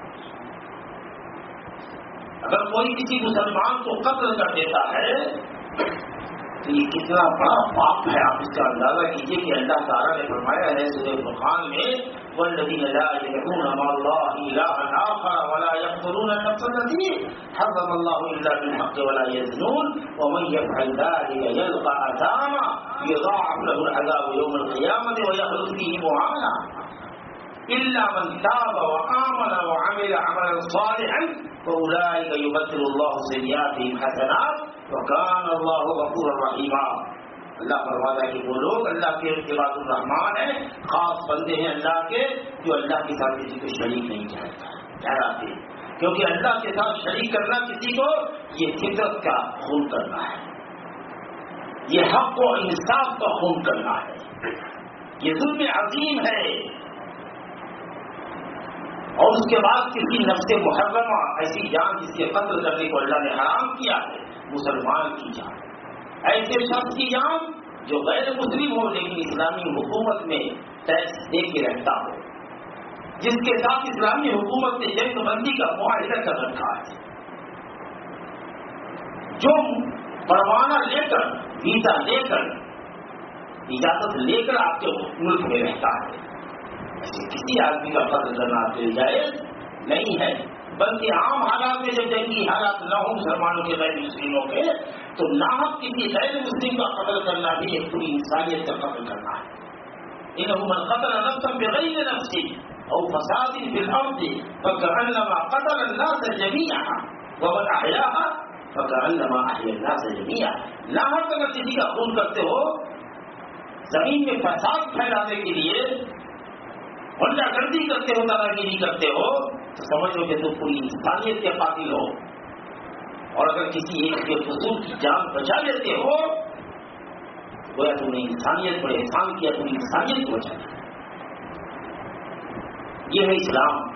اگر کوئی کسی مسلمان کو قتل کر دیتا ہے، تو یہ کتنا بڑا پاپ ہے، آپ اس کا اندازہ کیجیے کہ اللہ تعالیٰ نے فرمایا ہے، سورہ فرقان میں والذین لا يدعون مع الله إلها آخر ولا يقتلون النفس التي حرم الله إلا بالحق ولا يزنون ومن يفعل ذلك يلقى أثاما يضاعف له العذاب يوم القيامة فيه إلا من تاب وآمن وعمل عملا صالحا فأولئك يبدل الله سيئاتهم حسنات وكان الله غفورا رحيما. اللہ فرمانا کہ وہ لوگ اللہ کے ارتباط الرحمان ہیں، خاص بندے ہیں اللہ کے، جو اللہ کے ساتھ کسی کو شریک نہیں ٹھہراتے کیونکہ اللہ کے ساتھ شریک کرنا کسی کو، یہ فطرت کا خون کرنا ہے۔ یہ حق و انصاف کا خون کرنا ہے۔ یہ ظلم عظیم ہے۔ اور اس کے بعد کسی نفس محرمہ، ایسی جان جس کے قتل کرنے کو اللہ نے حرام کیا ہے، مسلمان کی جان۔ ایسے شخص کی جان جو غیر مسلم ہو، لیکن اسلامی حکومت میں ٹیکس دے کے رہتا ہو، جس کے ساتھ اسلامی حکومت نے جنگ بندی کا معاہدہ کر رکھا ہے۔ جو پروانہ لے کر، ویزا لے کر، اجازت لے کر آپ کے ملک میں رہتا ہے۔ کسی آدمی کا قتل کرنا جائز نہیں ہے، بلکہ عام حالات میں جب جنگی حالات نہ ہوں مسلمانوں کے غیر مسلموں کے، تو نامک کسی غیر مسلم کا قتل کرنا بھی ایک پوری انسانیت کا قتل کرنا ہے۔ ان قتل نفسا بغیر نفس او فساد الارض قتل الناس جميعا ومن الناس جميعا۔ اگر کسی کا خون کرتے ہو، زمین میں فساد پھیلانے کے لیے گنڈا گردی کرتے ہو دادا گیری کرتے ہو، تو سمجھ لو کہ تم پوری انسانیت کے قاتل ہو۔ اور اگر کسی ایک کے فضول کی جان بچا لیتے ہو، گویا تم نے انسانیت پر احسان کیا، تم انسانیت کو بچا یہ ہے اسلام،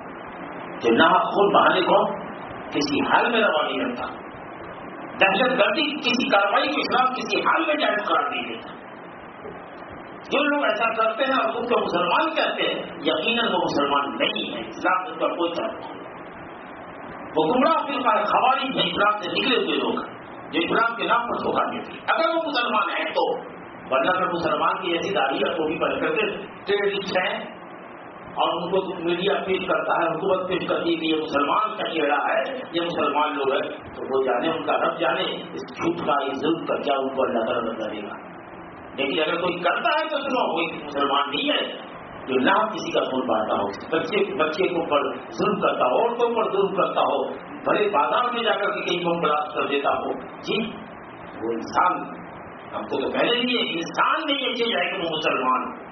کہ نہ خود بہانے کو کسی حال میں روا نہیں کرتا دہشت گردی کسی کاروائی کو اسلام کسی حال میں جائز قرار نہیں دیتا۔ جو لوگ ایسا کرتے ہیں اور خود کو مسلمان کہتے ہیں، یقیناً وہ مسلمان نہیں ہے اسلام اس کا کوئی طرف نہیں۔ وہ گمراہ فرقہ خواری ہے اسلام سے نکلے ہوئے لوگ، جو اسلام کے نام پر دھوکا دیتے اگر وہ مسلمان ہیں تو، ورنہ اگر مسلمان کی ایسی داری ہے تو بھی کر کے ہیں۔ اور ان کو میڈیا پیش کرتا ہے، حکومت پیش کرتی ہے کہ یہ مسلمان کا چہرہ ہے، یہ مسلمان لوگ ہیں۔ تو وہ جانے، ان کا رب جانے، اس جھوٹ کا، اس ظلم کا کیا ان کو اللہ تعالیٰ دے گا۔ لیکن اگر کوئی کرتا ہے تو سنو کوئی مسلمان نہیں ہے جو نہ کسی کا خون پاتا ہو، بچے بچے کو پر ظلم کرتا ہو عورتوں پر ظلم کرتا ہو بڑے بازار میں جا کر کے کہیں بم بلاس کر دیتا ہو جی وہ انسان ہم کو تو پہلے بھی انسان نہیں ہے یہ جائے کہ وہ مسلمان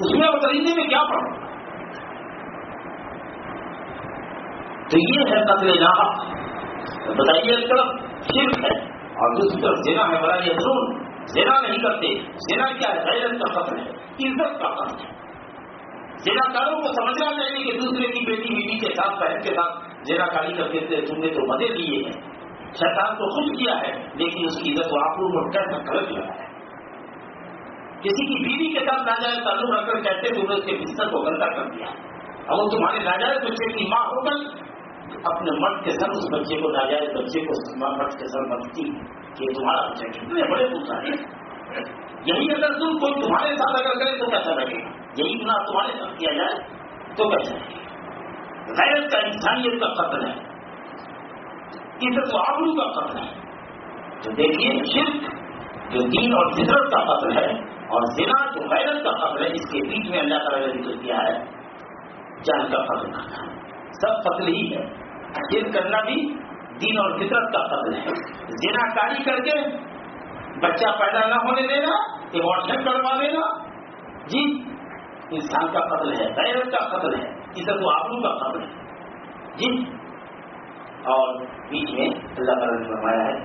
اس میں وہ میں کیا پڑھا تو یہ ہے قتل ناحق۔ بتائیے ایک طرف شرک ہے۔ اور دوسری طرف زنا ہے بڑا یہ ضرور زنا نہیں کرتے۔ زنا کیا ہے؟ غیرت کا قتل ہے، عزت کا قتل ہے۔ زنا کاروں کو سمجھنا چاہیے کہ دوسرے کی بیٹی بیٹی کے ساتھ، بہن کے ساتھ زنا کاری کر کے تم نے تو مزے لیے ہیں۔ شیطان تو خود کیا ہے، لیکن اس کی عزت و آپ کو کیسا غلط لگا ہے۔ کسی کی بیوی کے ساتھ ناجائز تعلق رکھ کر کہتے تم نے اس کے بستر کو گندا کر دیا۔ اب وہ تمہارے ناجائز بچے کی ماں ہو کر اپنے مرد کے سر اس بچے کو ناجائز بچے کو مرد کے سر بنتی کہ تمہارا بچہ کتنے بڑے دوسرے یہی اگر تم کوئی تمہارے ساتھ اگر کرے تو کیسا لگے؟ گا یہی گناہ تمہارے ساتھ کیا جائے تو کیسا لگے؟ گا غیر کا انسانیت کا قتل ہے۔ عزت و آبرو کا قتل ہے۔ تو دیکھیے شرک جو دین اور فطرت کا قتل ہے اور زنا جو غیرت کا قتل ہے، اس کے بیچ میں اللہ تعالیٰ نے ذکر کیا ہے۔ جان کا قتل کرنا سب قتل ہی ہے۔ شرک کرنا بھی دین اور فطرت کا قتل ہے۔ زنا کاری کر کے بچہ پیدا نہ ہونے دینا ایوارشن کروا دینا جی انسان کا قتل ہے، غیرت کا قتل ہے، عزت و آبرو کا قتل ہے۔ جی۔ اور بیچ میں اللہ تعالیٰ نے فرمایا ہے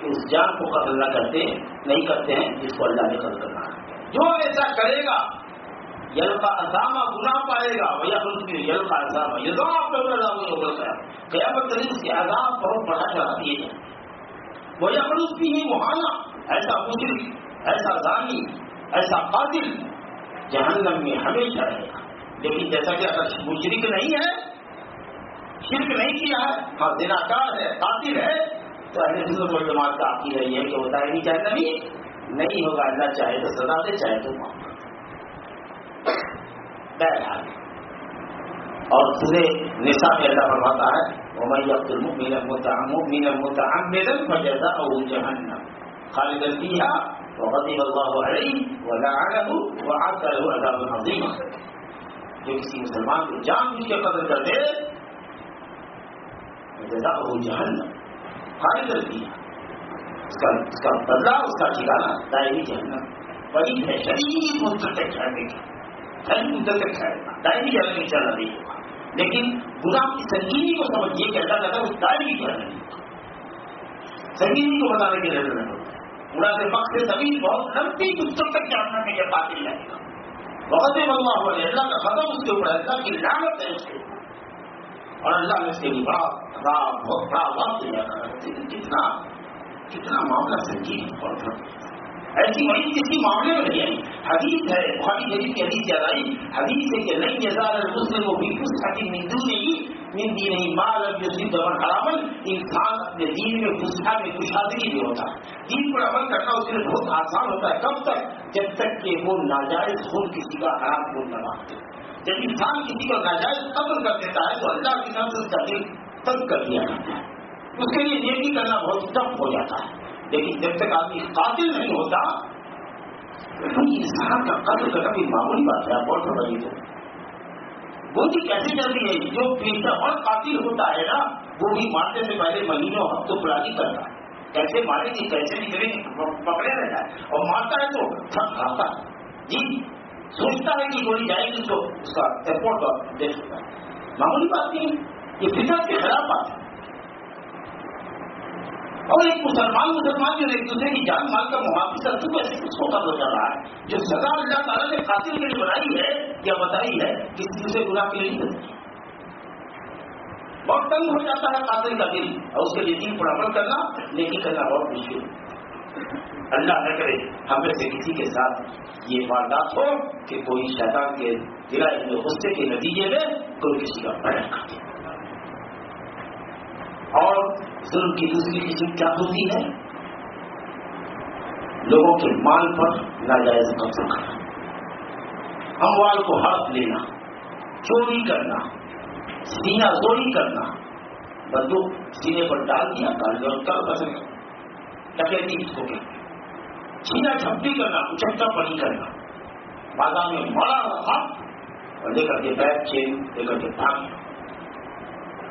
کہ اس جان کو قتل نہ کرتے، نہیں کرتے ہیں، جس کو اللہ نے قتل کرنا ہے۔ جو ایسا کرے گا یل کا اضامہ گنا پائے گا وہ یل کا اضامہ یہ دو آپ کو قیامت اس کے عذاب بہت بڑا چڑھا دیے جائیں وہ یقین ہی وہانا ایسا مجرم ایسا ضانی ایسا قاتل جہنم میں ہمیشہ رہے گا۔ لیکن جیسا کہ اگر مشرق نہیں ہے، شرک نہیں کیا ہے ہاں دینا کار ہے، قاتل ہے، تو اہل سنت و جماعت کا آپ کی رہی ہے کہ ہوتا ہی نہیں چاہے نہیں نہیں ہوگا، اللہ چاہے تو سزا دے، چاہے تو بہرحال اور پورے نسا میں اللہ فرماتا ہے وہ میں عبد المین مین متعمدن فجزاؤه جہنم خالد فيها وغضب الله عليه ولعنه وعد له عذاب عظيم جو کسی مسلمان کو جان بوجھ کے قدر کر دے جزاؤه جہنم۔ خالد فيها۔ اس کا اس کا بدلہ، اس کا ٹھکانا دائمی جہنم۔ بڑی ہے شدید مدت تک ٹھہرنے کی شدید مدت تک ہوگا لیکن گناہ کی سنگینی کو سمجھیے کہ اللہ تعالیٰ اس دائمی جہنم نہیں ہوگا سنگینی کو بتانے کے لیے نہیں ہوگا مراد وقت زمین بہت لمبی مدت تک جاننا میں یہ قاتل رہے گا بہت ہی بنوا ہوا ہے، اللہ کا ختم اس کے اوپر اللہ کی لعنت ہے اس کے اوپر۔ اور اللہ نے اس کے لیے بڑا بڑا بہت بڑا وقت دیا کتنا کتنا معاملہ سنجیو اور ایسی وہی کسی معاملے میں نہیں آئی حدیث ہے، بخاری شریف کی حدیث یاد آئی۔ حدیث ہے کہ نہیں یزار المسلم کو بھی کچھ حقیق مندو نہیں من دی نہیں مال اب جو دمن حرامن انسان اپنے دین میں خوشحا میں کشادگی بھی ہوتا۔ ہے دین پر عمل کرنا اس کے لیے بہت آسان ہوتا ہے۔ کب تک، جب تک کہ وہ ناجائز خون کسی کا حرام خون نہ مانگتے جب انسان کسی کو ناجائز قتل کر دیتا ہے، تو اللہ کی طرف سے اس کا دل تنگ کر دیا جاتا ہے۔ اس کے لیے نیکی کرنا بہت ٹف ہو جاتا ہے۔ لیکن جب تک آدمی قاتل نہیں ہوتا انسان کا قتل کرنا بھی معمولی بات ہے، آپ اور سمجھیے تو۔ وہ کیسے چل رہی ہے، جو پیشہ اور قاتل ہوتا ہے نا، وہ بھی مارنے سے پہلے مہینوں ہفتوں پرانی کرتا ہے۔ کیسے مارے گی، کیسے نکلے گی، پکڑے رہتا ہے۔ اور مارتا ہے تو تھک کھاتا ہے۔ جی سوچتا ہے کہ گولی جائے گی تو اس کا ایئرپورٹ دیکھ سکتا ہے۔ معمولی بات نہیں یہ فطرت کے خلاف بات ہے۔ اور ایک مسلمان مسلمان جو ایک دوسرے کی جان مال کا محافظ کر چکے ایسے کس کو قتل کر رہا ہے۔ جو سزا اللہ تعالیٰ نے قاتل کے لیے بنائی ہے، یا بتائی ہے، کسی دوسرے گناہ کے لیے نہیں بہت تنگ ہو جاتا ہے قاتل کا دل، اور اس کے لیے دین پر عمل کرنا لیکن کرنا بہت مشکل اللہ نہ کرے، ہم میں سے کسی کے ساتھ یہ واردات ہو کہ کوئی شیطان کے دلائے ہوئے غصے کے نتیجے میں کوئی کسی کا پیڑ کر اور ظلم کی دوسری قسم کیا ہوتی ہے؟ لوگوں کے مال پر ناجائز قبضہ کرنا اموال کو ہاتھ لینا، چوری کرنا، سینا زوری کرنا بندوق سینے پر ڈال دیا کال اور کل بسر ڈکیتی اس کو کہتے چھینا چھپی کرنا اچھا پڑی کرنا، بازار میں بڑا رکھا اور لے کر کے بیگ چین لے کر کے بھاگ۔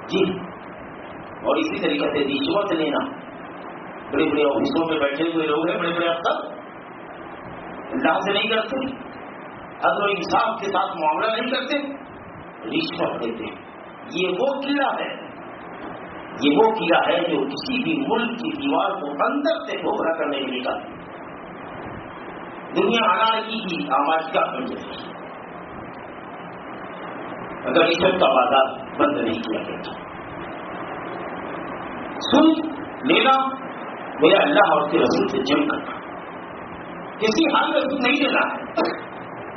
جی اور اسی طریقے سے رشوت لینا۔ بڑے بڑے آفسوں میں بیٹھے ہوئے لوگ ہیں، بڑے بڑے افسر اللہ سے نہیں کرتے۔ حضر و انصاف کے ساتھ معاملہ نہیں کرتے۔ رشوت دیتے یہ وہ کیڑا ہے۔ یہ وہ کیا ہے جو کسی بھی ملک کی دیوار کو اندر سے کھوکھرا کرنے کے لیے دنیا انارکی کی آماج کا بن جائے اگر عشت کا بازار بند نہیں کیا گیا سن لینا میرا اللہ اور اس کے رسول سے جنگ کرنا کسی حال میں سن نہیں دینا ہے۔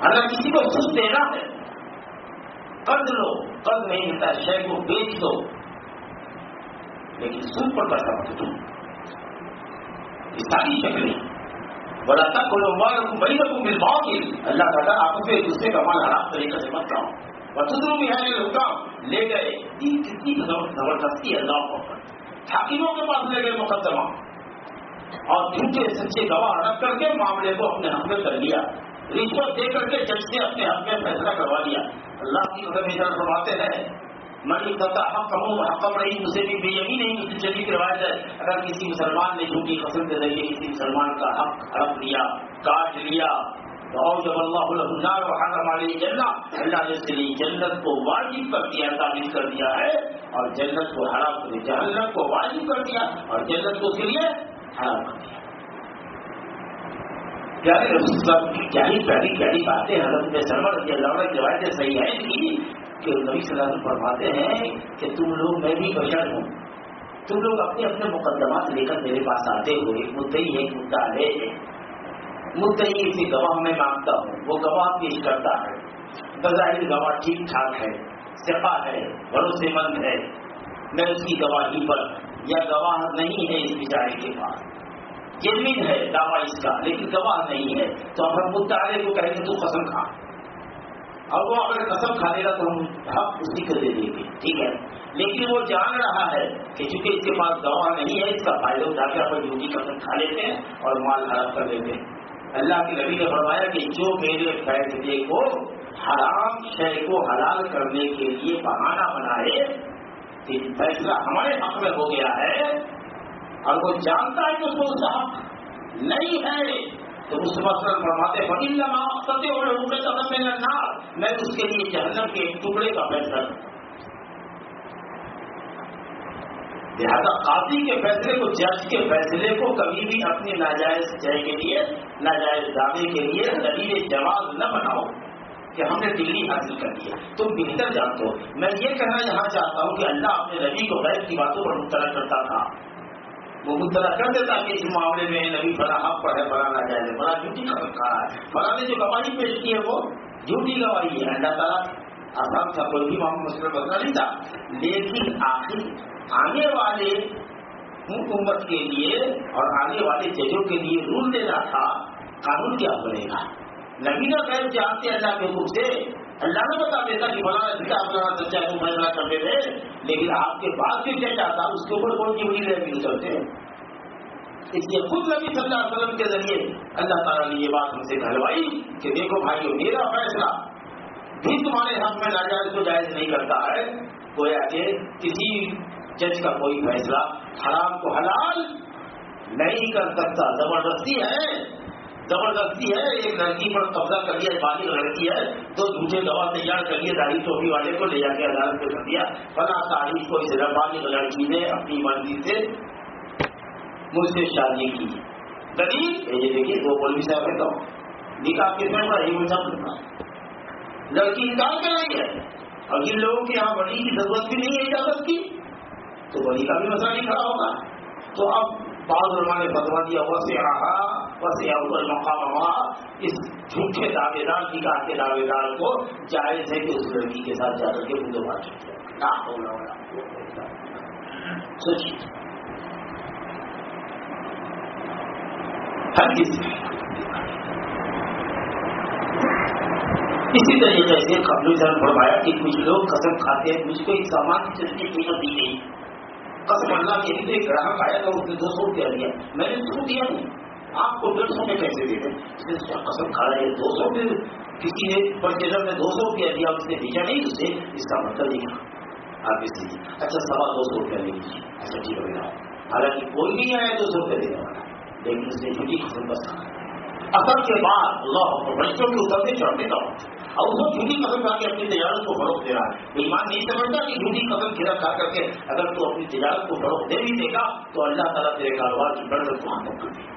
اگر کسی کو سن دینا ہے، قرض لو، قرض نہیں ملتا، شے کو بیچ دو۔ لیکن سود پر پیسہ مت دو یہ ساری شکلیں۔ بڑا تک کو بڑی رقم مل پاؤ گی اللہ تعالیٰ آپ سے ایک دوسرے کا مال حرام طریقے سے مت کراؤ وسطروں بھی ہے لے گئے۔ کتنی زبردستی اللہ کو حاکموں کے پاس لے گئے مقدمہ۔ اور جھوٹے سچے گواہ رکھ کر کے معاملے کو اپنے حق میں کر لیا۔ رشوت دے کر کے جج سے اپنے حق میں فیصلہ کروا لیا۔ اللہ کی قدم ادھر فرماتے ہیں منی پتا حق کم حکم رہی مجھے بھی بے یمی نہیں مجھے چلی روایت ہے اگر کسی مسلمان نے جھوٹی قسم کے ذریعے کسی مسلمان کا حق ہڑپ لیا، کاٹ لیا جب اللہ الحمد وحرم علیہ جنت اللہ نے اس لیے جنت کو واجب کر دیا تعمیر کر دیا ہے، اور جنت کو حرام کر دیا جہنت کو واجب کر دیا، اور جنت کو اس لیے حرام کر دیا۔ پیاری رسول صاحب کی پیاری پیاری باتیں حضرت میں سرمر رضی اللہ عنہ کی روایتیں صحیح ہیں کہ کہ نبی صلی اللہ علیہ وسلم فرماتے ہیں کہ تم لوگ، میں بھی بشر ہوں۔ تم لوگ اپنے اپنے مقدمات لے کر میرے پاس آتے ہو ایک مدعی ہے، ایک مدعا ہے مدعی کسی گواہ میں مانگتا ہوں، وہ گواہ پیش کرتا ہے۔ بظاہر گواہ ٹھیک ٹھاک ہے، سپا ہے، بھروسے مند ہے، میں اس کی گواہی پر یا گواہ نہیں ہے اس بیچارے کے پاس۔ جنوین ہے دعویٰ اس کا، لیکن گواہ نہیں ہے۔ تو اب ہم مدعے کو کہیں گے تو قسم کھا۔ اور وہ اگر قسم کھا لے گا تو ہم حق اسی کو دے دیں گے، ٹھیک ہے؟ لیکن وہ جان رہا ہے کہ چونکہ اس کے پاس گواہ نہیں ہے، اس کا فائدہ اٹھا کے اپنی جھوٹی قسم کھا لیتے ہیں اور مال خراب کر لیتے ہیں۔ اللہ کے نبی نے فرمایا کہ جو میرے فیصلے کو حرام شے کو حلال کرنے کے لیے بہانہ بنائے فیصلہ ہمارے حق میں ہو گیا ہے۔ اور وہ جانتا ہے کہ اس کو حق نہیں ہے۔ تو اس مسئلہ فرماتے فکیل ستے اور روپے قدم میں نہ میں اس کے لیے جہنم کے ایک ٹکڑے کا فیصلہ لہٰذا قاضی کے فیصلے کو، جج کے فیصلے کو کبھی بھی اپنی ناجائز جے کے لیے، ناجائز دعوے کے لیے دلیل جواز نہ بناؤ کہ ہم نے ڈگری حاصل کر لی تم بہتر جانتے ہو۔ میں یہ کہنا یہاں چاہتا ہوں کہ اللہ اپنے نبی کو غیر کی باتوں پر مطلع کرتا تھا۔ وہ مطلع کر دیتا کہ اس معاملے میں نبی فلاں حق پر ہے، فلاں نہ جائے فلاں جھوٹی کا رکھا ہے۔ فلاں نے جو گواہی پیش کی ہے وہ جھوٹی گواہی ہے۔ اللہ تعالیٰ آسان تھا، کوئی بھی معاملہ مسئلہ بدلا نہیں تھا۔ لیکن آخر آنے والے حکومت کے لیے اور آنے والے ججوں کے لیے رول دینا تھا، قانون کیا بنے گا؟ نبی نہ غیر جانتے اللہ کے حکم سے، اللہ نے بتا دیتا کہ بنا سچا اپنا سچا تم فیصلہ کرتے تھے، لیکن آپ کے بعد پھر کیا چاہتا اس کے اوپر کون سی بڑی رہتی چلتے ہیں۔ اس لیے خود نبی صلی اللہ علیہ وسلم کے ذریعے اللہ تعالیٰ نے یہ بات ہم سے کہلوائی کہ دیکھو بھائی میرا فیصلہ بھی تمہارے حق میں ناجائز کو جائز نہیں کرتا ہے۔ گویا کہ کسی جج کا کوئی فیصلہ حرام کو حلال نہیں کر سکتا۔ زبردستی ہے۔ زبردستی ہے۔ ایک لڑکی پر قبضہ کر لیا بالی لڑکی ہے۔ تو جھوٹے گواہ تیار کر لیے داڑھی ٹوپی والے کو لے جا کے عدالت پہ کر دیا۔ فلاں تاریخ کو اس بالی لڑکی نے اپنی مرضی سے مجھ سے شادی کی۔ دلیل یہ دیکھیے، وہ پولیس صاحب ہے تو۔ نکاح کے فیصلہ یہ مجھے پڑتا لڑکی نکال کر رہی ہے۔ اور جن لوگوں کے یہاں بڑی کی ضرورت بھی نہیں ہے اجازت کی تو بڑی کا بھی مسئلہ نہیں کھڑا ہوگا تو اب بعض علماء نے بتوا دیا بس یہ مقام ہوا۔ اس جھوٹے دعوے دار نکاح کے دعوے دار کو جائز ہے کہ اس لڑکی کے ساتھ جا کر کے مجھے بات سوچیے ہر اسی طریقے سے قبل فرمایا کہ کچھ لوگ قسم کھاتے ہیں مجھ کو ایک سامان چیز کی قیمت دی گئی۔ قسم اللہ کے لیے ایک گراہک آیا تھا، اس نے دو سو روپیہ دیا۔ میں نے اس دیا نہیں۔ آپ کو ڈیڑھ سو میں کیسے دے دیں۔ قسم کھا رہا ہے دو سو میں کسی نے پرچیزر میں دو سو روپیہ دیا، اس نے بھیجا نہیں اسے اس کا مطلب نہیں آپ اس لیجیے اچھا سوا دو سو روپیہ لے لیجیے اچھا ٹھیک ہے حالانکہ کوئی نہیں آیا دو سو روپیہ دینے والا۔ لیکن اس نے جھوٹی قسم بس اثر کے بعد اللہ بچوں کے اترنے چڑھنے کا اور اس کو جھوٹی قدم کھا کے اپنی تجارت کو فروغ دے رہا ہے۔ ایمان نہیں سمجھتا کہ جھوٹی قدم کھیرا کھا کر کے اگر تو اپنی تجارت کو فروغ دے بھی دے گا، تو اللہ تعالیٰ تیرے کاروبار کی بڑھ کو ہاتھوں کر دے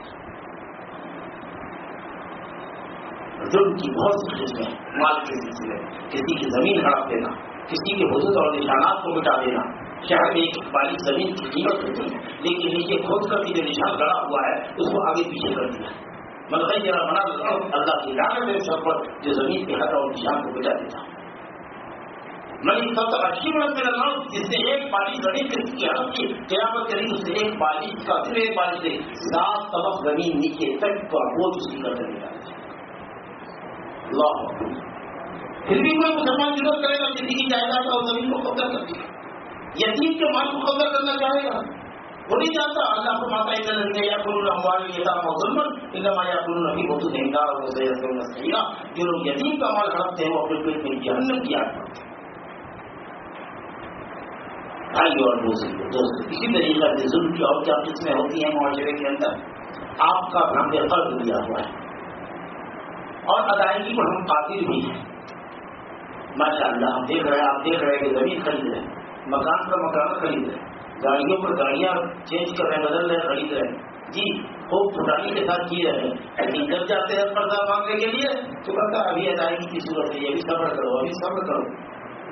ظلم کی بہت سی قسمیں مال کے سلسلے کسی کی زمین ہڑپ دینا، کسی کے حدود اور نشانات کو مٹا دینا۔ شہر میں ایک بالی زمین کی قیمت ہوتی ہے، لیکن نیچے کھود کر کے جو نشان گڑا ہوا ہے، اس کو آگے پیچھے کر دیا۔ مطلب ذرا بنا دیتا ہوں اللہ کی لانے میرے سب پر جو زمین کے حد اور نشان کو بچا دیتا۔ ہوں میں سب سے اچھی بڑھ میرا نام جس نے ایک بالی زمین کسی کی حد کی، قیامت کری اس سے ایک بالی کا پھر ایک بالی سے سات طبق زمین نیچے تک کا بوجھ اس کی کر دے اللہ پھر بھی کوئی مسلمان ضرورت کرے گا کسی کی جائیداد اور زمین کو قبضہ کر دیا یتیم کے مال کو قبضہ کرنا چاہے گا۔ وہ نہیں چاہتا اللہ کو ماتا ادھر یا کل ہمارے یہ ظلم انما یا کل نبی وہ تو دینگا وہ صحیح جو لوگ یتیم کا مال ہڑپتے ہیں، وہ اپنے پیٹ میں جہنم کی آگ پڑتے بھائی اور دوست دوست اسی طریقے سے ظلم کی اور کیا قسمیں ہوتی ہیں معاشرے کے اندر؟ آپ کا ہم نے قرض دیا ہوا ہے۔ اور ادائیگی پر ہم قاتل بھی ہیں۔ ماشاء اللہ ہم دیکھ رہے ہیں، آپ دیکھ رہے ہیں کہ زمین خرید رہے ہیں۔ مکان کا مکان خرید رہے ہیں۔ گاڑیوں پر گاڑیاں چینج کر رہے بدل رہے خرید رہے جی خوب پرانی کے ساتھ کی رہے لیکن جب جاتے ہیں قرضہ مانگنے کے لیے، تو کہتا ابھی ادائیگی کی صورت ہے، یہ بھی صبر کرو، ابھی صبر کرو۔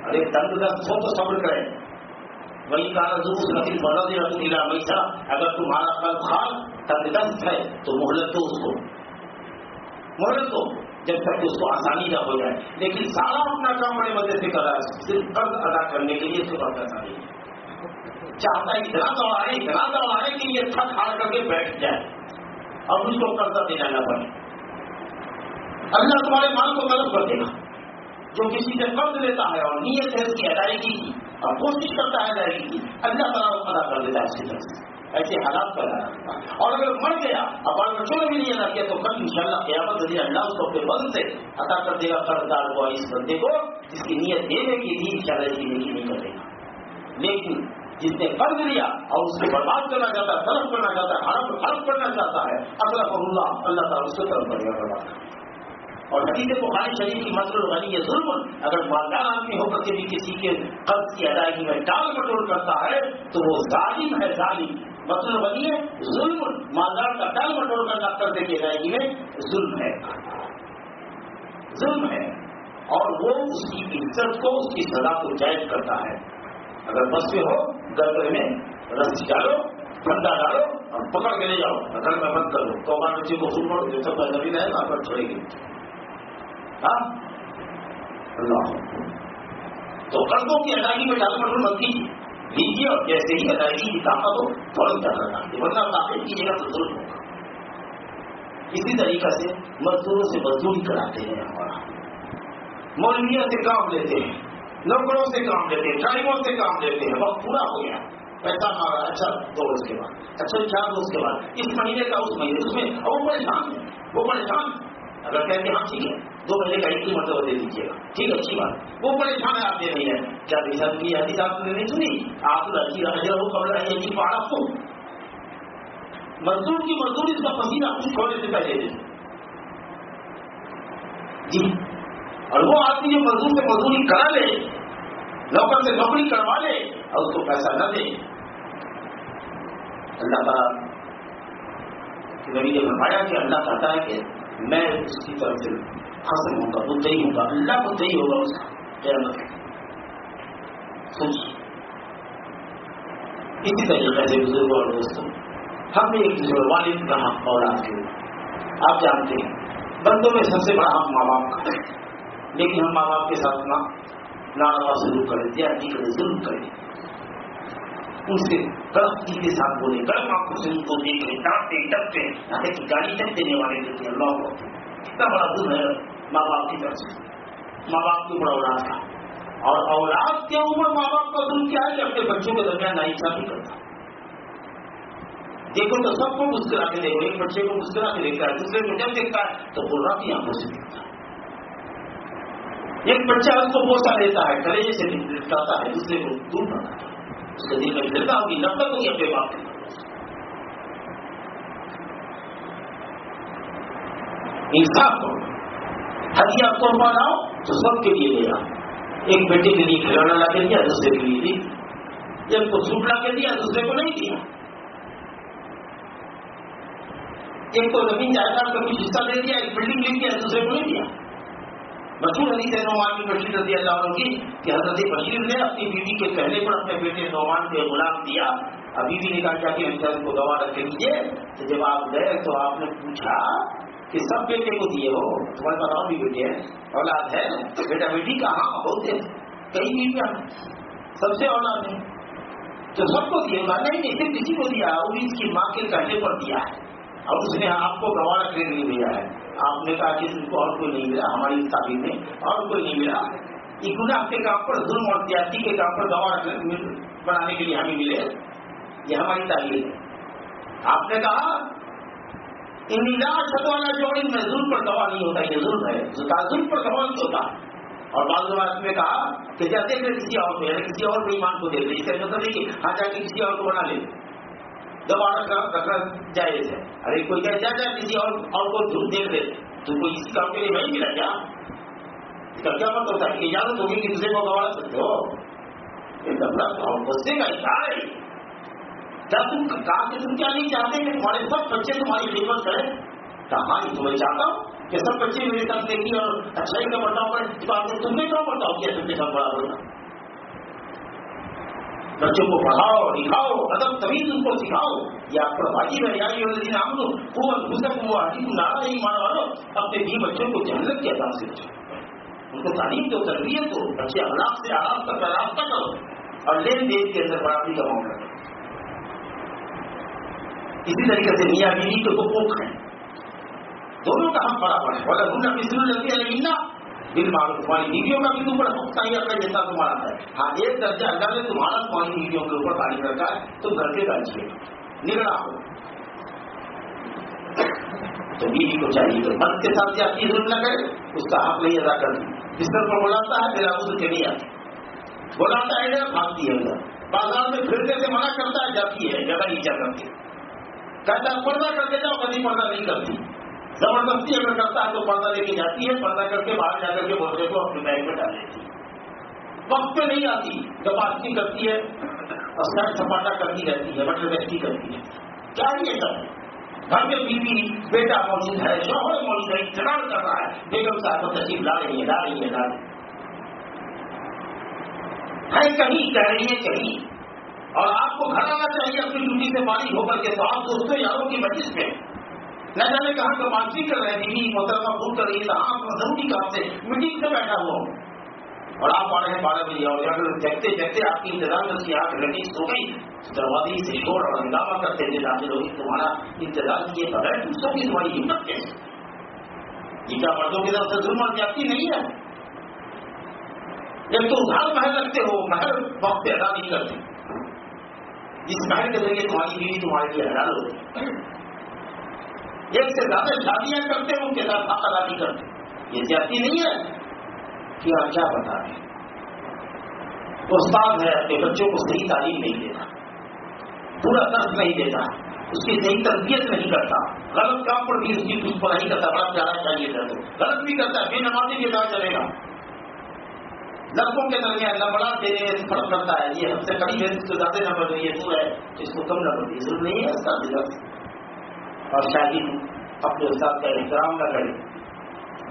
ارے تنگ دست ہو تو صبر کرے وہی کہا دوس نقل بڑا دے رکھ دلا ویسا اگر تمہارا کل خان تنگ دست ہے، تو محلت دو اس کو۔ محلت دو، جب تک اس کو آسانی نہ ہو جائے۔ لیکن سارا اپنا کام بڑے مزے سے کر رہا ہے، صرف قرض ادا کرنے کے لیے اس کے ہے چاہتا ہے اتنا دوڑائے اتنا دوڑائے کہ یہ تھک ہار کر کے بیٹھ جائے۔ اور اس کو قرضہ دینا نہ پڑے۔ اللہ تمہارے مال کو طلب کر دے گا جو کسی سے قرض لیتا ہے اور نیت ہے اس کی ادائیگی کی، اور کوشش کرتا ہے ادائیگی کی، اللہ تعالیٰ ادا کر دیتا ہے اس کی طرف سے۔ ایسے حالات پیدا رکھتا اور اگر مر گیا، اب اگر بچوں نے بھی نہیں ادا کیا تو کل ان شاء اللہ قیامت دلی اللہ اس کو اپنے بند سے عطا کر دے گا قرض دار کو اس بندے کو، جس کی نیت دینے کی تھی ان شاء اللہ اس کی نیکی نہیں کر دے گا۔ لیکن جس نے قرض لیا اور اس کو برباد کرنا چاہتا ہے طرف کرنا چاہتا ہے حرف حرف کرنا چاہتا ہے اگر اللہ اللہ تعالیٰ اس کو طرف کرنا اور حدیث بخاری شریف کی مطلب غنی یہ ظلم۔ اگر مالدار آدمی ہو کر کے بھی کسی کے قرض کی ادائیگی میں ٹال مٹول کرتا ہے، تو وہ ظالم ہے، ظالم۔ مطلب غنی ہے، ظلم۔ مالدار کا ٹال مٹول کرنا قرضے کی ادائیگی میں ظلم ہے۔ ظلم ہے۔ اور وہ اس کی عزت کو، اس کی سزا کو جائز کرتا ہے۔ اگر بس میں ہو گرے میں رسی ڈالو ٹھنڈا ڈالو، اور پکڑ کے لے جاؤ۔ گھر میں بند کر لو تو ہمارے بچے کو سن پڑو جو سب زمین ہے وہاں پر چھوڑے گی۔ ہاں؟ اللہ۔ تو قرضوں کی ادائیگی میں ڈال مٹر مطلب مت کیجیے۔ لیجیے اور جیسے ہی ادائیگی کی طاقت ہو، فوراً کرنا۔ چاہیے ورنہ طاقت کیجیے گا تو ضرور ہوگا۔ اسی طریقے سے مزدوروں سے مزدوری کراتے ہیں ہمارا۔ مولویوں سے کام لیتے ہیں۔ نوکروں سے کام لیتے ہیں، ڈرائیوروں سے کام لیتے ہیں وقت پورا ہو گیا۔ پیسہ مارا اچھا دو روز کے بعد۔ اچھا چار روز کے بعد۔ اس مہینے کا، اس مہینے، اس میں۔ وہ پریشان ہے وہ پریشان اگر کہتے ہیں ہاں ٹھیک ہے، دو مہینے کا ایک ہی مرتبہ دے دیجیے گا۔ ٹھیک اچھی بات۔ وہ پریشان ہے آپ دے نہیں ہے کیا حساب کی، حدیث آپ نے نہیں سنی؟ آپ اچھی حجر ہو قبل ہے کہ پہاڑ کو۔ مزدور کی مزدور اس کا پسینہ کچھ ہونے سے پہلے جی۔ اور وہ آدمی جو مزدور سے مزدوری کرا لے، نوکر سے نوکری کروا لے اور اس کو پیسہ نہ دے۔ اللہ تعالیٰ نبی نے فرمایا کہ اللہ چاہتا ہے کہ میں اس کی طرف سے ختم ہوں گا وہ صحیح ہوگا اللہ کو صحیح ہوگا اس کا، قیامت سوچ اسی طریقے سے بزرگ اور دوستوں، ہم نے ایک دوسرے والد کا حق اور آپ کے۔ آپ جانتے ہیں، بندوں میں سب سے بڑا حق ماں باپ کا ہے لیکن ہم ماں باپ کے ساتھ نہ ناروا سلوک کریں زیادتی کریں ظلم کریں ان سے گلتی کے ساتھ بولے گرم آپ کو ان کو دیکھ لیں ڈانٹتے، ڈرتے یہاں کہ گاڑی تک دینے والے دیتے اللہ کو۔ کتنا بڑا دن ہے ماں باپ کی طرف سے۔ ماں باپ کے اوپر اولاد کا اور اولاد کے اوپر ماں باپ کا دن کیا ہے کہ اپنے بچوں کے درمیان نائی بھی کرتا دیکھو تو سب کو مسکرا کے دیکھو ایک بچے کو مسکرا کے دیکھتا ہے دوسرے کو جب دیکھتا ہے تو بول رہا کی آنکھوں سے دیکھتا ہے۔ ایک بچہ اس کو بوسا دیتا ہے کلیجے سے لٹکاتا ہے، دوسرے کو دور بناتا ہے۔ اس کے دل میں گرتا ہوگی نفرت ہوگی اپنے باپ کے انصاف کرو۔ ہدیہ طور پر آؤ تو سب کے لیے لے آؤ ایک بیٹے کے لیے کھلونا لا کے دیا، دوسرے کے لیے دی جب کو سوٹ لا کے دیا، دوسرے کو نہیں دیا۔ ایک کو زمین جائیداد کا کچھ حصہ دے دیا، ایک بلڈنگ لے دیا، دوسرے کو نہیں دیا۔ مشہور حدیث ہے نعمان کی بشیر رضی اللہ عنہ کی کہ حضرت بشیر نے اپنی بیوی کے پہلے پر اپنے بیٹے نعمان کے غلام دیا۔ ابھی بھی نے کہا کیا کہ انسان کو دوا رکھ لیجیے تو جب آپ گئے تو آپ نے پوچھا کہ سب بیٹے کو دیے ہو؟ تمہارے پاس اور بھی بیٹے ہیں؟ اولاد ہے؟ بیٹا بیٹی کہاں ہوتے کئی بیٹیاں سب سے اولاد ہے تو سب کو دیے۔ نہیں نہیں، صرف کسی کو دیا۔ وہ بھی اس کی ماں کے کہنے پر دیا ہے۔ اور اس نے آپ کو گوارا کے لیے دیا ہے۔ آپ نے کہا کہ اس کو اور کوئی نہیں ملا، ہماری تعلیم میں اور کوئی نہیں ملا۔ یہ گناہ کے کام پر ظلم اور زیادتی کے کام پر گوارا بنانے کے لیے ہمیں ملے۔ یہ ہماری تعلیم ہے۔ آپ نے کہا ان چھت والا جوڑی میں ظلم پر گواہ نہیں ہوتا، یہ ظلم ہے۔ ظلم پر گواہ نہیں ہوتا۔ اور بعض بات میں کہا کہ جیسے کسی اور کو یعنی کسی اور کو ایمان کو دے دے اس کا مطلب نہیں کہ ہاں جا کے کسی اور کو بنا لے۔ دوبارہ رکھنا جائز ہے ارے کوئی کہہ جائے کسی اور اور کو جھوٹ دیکھ دے۔ تو کوئی اسی کام کے لیے نہیں ملا کیا؟ اس کا کیا مطلب ہوتا ہے اجازت ہوگی کہ دوسرے کو گوا سکتے ہو۔ غصے کا اشار ہے۔ کیا تم کہا کہ تم کیا نہیں چاہتے کہ تمہارے سب بچے تمہاری خدمت کریں؟ کہاں تمہیں چاہتا ہوں کہ سب بچے میرے ساتھ دیکھیے اور اچھائی کا بتاؤ کریں۔ تم نے کیا بتاؤ کیا؟ تم کے ساتھ بڑا بڑا بچوں کو پڑھاؤ، لکھاؤ، ادب، تمیز ان کو سکھاؤ۔ یہ آپ کا واجب ہے یعنی ہم لوگ گھسک ہوا نارا نہیں مانا والو اپنے بھی بچوں کو جہنت کے ادا سے ان کو تعلیم دو، تربیت دو بچے اخلاق سے آرام تک راستہ کرو۔ اور لین دین کے اندر برابری کا موقع کرو اسی طریقے سے میاں بیوی کے حقوق ہیں۔ دونوں کا ہم برابر ہے۔ اگر ہم نے مصر لگتی ہے لیکن معلوم تمہاری بیویوں کا بھی تم پر حق چاہیے اپنا جیسا تمہارا ہے۔ ہاں ایک درجہ اللہ نے تمہارا تمہاری بیویوں کے اوپر تعلیم رکھا ہے تم گھر کے درجے نگڑا ہو۔ تو بیوی کو چاہیے کہ مرد کے ساتھ آپ کی ضرورت نہ کرے، اس کا حق نہیں ادا کر بستر پر بلاتا ہے، میرا اس کے نہیں آتی بلاتا ہے جگہ بھاگتی ہے ادھر بازار میں پھرنے سے منع کرتا ہے، جاتی ہے، جگہ نیچا کرتی کہتا ہے، پردہ کر کے جاؤ کبھی پردہ نہیں کرتی۔ زبردستی اگر کرتا ہے تو پردہ لے کے جاتی ہے، پردہ کر کے باہر جا کر کے بچے کو اپنے بیگ میں ڈال دیتی ہے۔ وقت پہ نہیں آتی، جب آتی کرتی ہے، اور سر سپاٹا کرتی رہتی ہے، بٹر بیٹھی کرتی ہے۔ کیا یہ سب گھر میں بیوی، بیٹا موجود ہے، شوہر موجود ہے، انتظار کر رہا ہے۔ بیگم صاحب کو تشریف لا رہی ہے، لا رہی ہے، لا رہی ہے۔ کہیں، کہہ رہی ہے کہیں۔ اور آپ کو گھر آنا چاہیے، اپنی ڈیوٹی سے فارغ ہو کر کے تو آپ دوستوں یاروں کی مجلس میں۔ نہ جانے کہاں کا بات کر رہے ہیں بیوی محترمہ فون کر رہی ہے آپ ضروری کام سے میٹنگ سے بیٹھا ہوا ہوں۔ اور آپ آ رہے ہیں بارہ بجے اور اگر دیکھتے دیکھتے آپ کی انتظام میں آنکھ رنیس ہو گئی۔ دروازے سے شور اور ہنگامہ کرتے تھے داخل ہوگی تمہارا انتظار کیے بغیر دوسروں کی تمہاری ہمت کیسے یہ جی کیا مردوں کی طرف سے ظلم اور جاتی نہیں ہے؟ جب تم ادھار محل رکھتے ہو محل وقت پہ ادا نہیں کرتے۔ جس محل کے ذریعے تمہاری بیوی تمہارے لیے حیران ہوتی ایک سے زیادہ شادیاں کرتے ہیں، ان کے ساتھ حق ادا نہیں کرتے۔ یہ زیادتی نہیں ہے کہ آپ کیا بتا رہے استاد ہے اپنے بچوں کو صحیح تعلیم نہیں دیتا، پورا درد نہیں دیتا، اس کی صحیح تربیت نہیں کرتا۔ غلط کام پر بھی اس کی کچھ پڑھائی کرتا بڑا جانا چاہیے تھا غلط بھی کرتا ہے بے نمازی کے ساتھ چلے گا۔ لڑکوں کے درمیان نمبر دینے میں فرق کرتا ہے۔ یہ ہم سے قریب ہے، اس کو زیادہ نمبر نہیں ہے، تو ہے اس کو کم نمبر دی ضرور نہیں ہے اس کا جی۔ اور شاگرد اپنے استاد کا احترام نہ کرے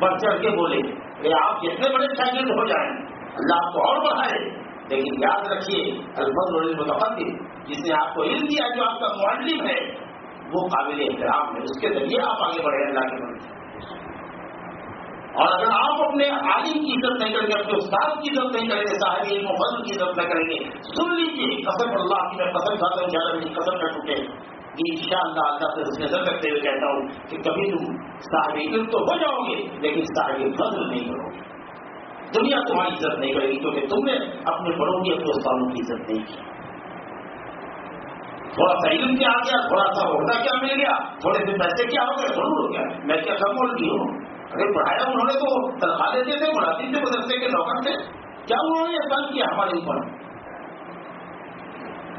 بڑھ چڑھ کے بولے کہ آپ جتنے بڑے شاگرد ہو جائیں، اللہ آپ کو اور بڑھائے۔ لیکن یاد رکھیے الفظ متفقی جس نے آپ کو علم دیا جو آپ کا معلم ہے، وہ قابل احترام ہے۔ اس کے ذریعے آپ آگے بڑھے اللہ کے بڑھے اور اگر آپ اپنے عالم کی عزت نہیں کریں گے، اپنے استاد کی عزت نہیں کریں گے، صاحب علم و فضل کی عزت نہ کریں گے، سن لیجیے قسم اللہ کی میں قسم کھاتا ہوں زیادہ میری قسم نہ ٹوٹے۔ ان شاء اللہ اللہ سے اس نظر رکھتے ہوئے کہتا ہوں کہ کبھی تم صاحب علم تو ہو جاؤ گے، لیکن صاحب فضل نہیں کرو گے۔ دنیا تمہاری عزت نہیں کرے گی، کیونکہ تم نے اپنے بڑوں کی، اپنے استادوں کی عزت نہیں کی۔ تھوڑا سا علم کیا آ گیا، تھوڑا سا عہدہ کیا مل گیا، تھوڑے سے پیسے کیا ہو گئے، ضرور ہو گیا۔ میں کیا کم بول رہی ہوں؟ اگر پڑھایا انہوں نے تو تنخواہ دیتے تھے مراتی تھے مدرسے کے نوکر تھے۔ کیا انہوں نے یہ کیا ہمارے اوپر؟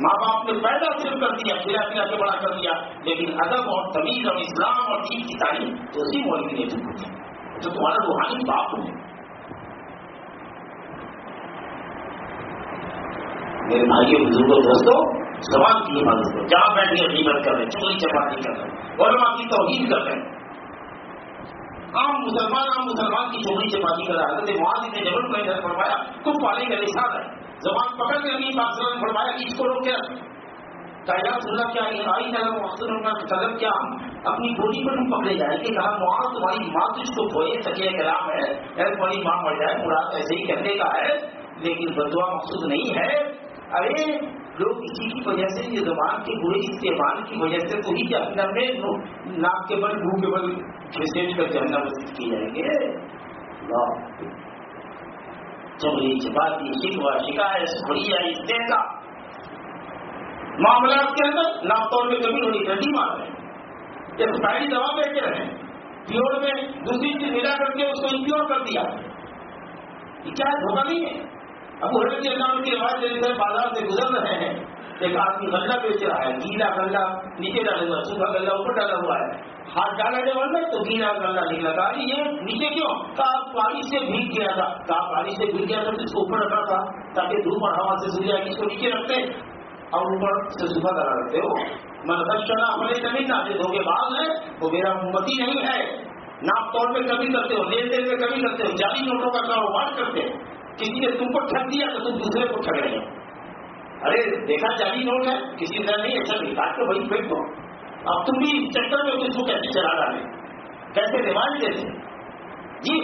ماں باپ نے پیدا صرف کر دیا کھلا پلا کے بڑا کر دیا، لیکن ادب اور تمیز اور اسلام اور دین کی تعلیم تو اسی مولوی نے تم کو جو تمہارا روحانی باپ ہے۔ میرے بھائی بزرگوں دوستوں سوال کی حفاظت کرو جہاں بیٹھ کے قیمت کر رہے چوری چپاٹی کر رہے اور کی توہین کر رہے عام مسلمان عام مسلمان کی چوری چپاٹی کر رہا ہے وہاں نے جبل میں فرمایا تم پالے کا نشان ہے۔ زبان پکڑ کے نہیں بات فرمایا کہ اس کو روک کیا اللہ کیا آئی قدم کیا اپنی بولی پر ہم پکڑے جائیں۔ کہ کہا وہاں تمہاری ماں تو اس کو کھوئے سکے کلام ہے تمہاری ماں مر جائے، مراد ایسے ہی کہنے کا ہے، لیکن بدوا مقصود نہیں ہے۔ ارے، لوگ اسی کی وجہ سے یہ زبان کے برے استعمال کی وجہ سے تو ہی جہنم میں ناک کے بل، منہ کے بل گھسیٹ کر جہنم کی جائیں گے۔ چمڑی چپاتی شکوا شکایت بڑھیا اس دن کا معاملات کے اندر نام میں کمی ہونی ٹھنڈی مار رہے ہیں۔ ساری دوا بیٹھے رہے پیور میں دوسری چیز ملا کر کے اس کو امپیور کر دیا۔ یہ کیا دھوکہ نہیں ہے؟ اب حضرت کے نام کی روایت جیسے بازار سے گزر رہے ہیں۔ ایک آدمی غلہ بیچ رہا ہے، گیلا غلہ، نیچے ڈالا ہوا سوکھا غلہ، اوپر ڈالا ہوا ہے۔ ہاتھ ڈالا جب اندر تو گیلا غلہ نکلا تھا یہ نیچے کیوں؟ کہا بارش سے بھیگ گیا تھا۔ کہا بارش سے بھیگ گیا تھا اس کو اوپر رکھا تھا تاکہ دھوپ اور ہوا سے سو جائے اس کو نیچے رکھتے۔ اور اوپر سے صبح ڈالا رکھتے ہو۔ مطلب چلا ہمارے زمین نہ دھوکے باز ہے، وہ میرا امتی نہیں ہے۔ ناپ طور پہ کمی کرتے ہو لین دین میں کمی کرتے ہو جعلی نوٹوں کا کاروبار کرتے ہو۔ کسی نے تم کو ٹھگ دیا تو تم دوسرے کو ٹھگ رہے ہو۔ ارے، دیکھا جاری نوٹ ہے، کسی طرح نہیں اچھا نکال کے وہی پھینک دو اب تم بھی چکر میں کس کو کیسے چلا ڈالے۔ کیسے رواج دیتے جی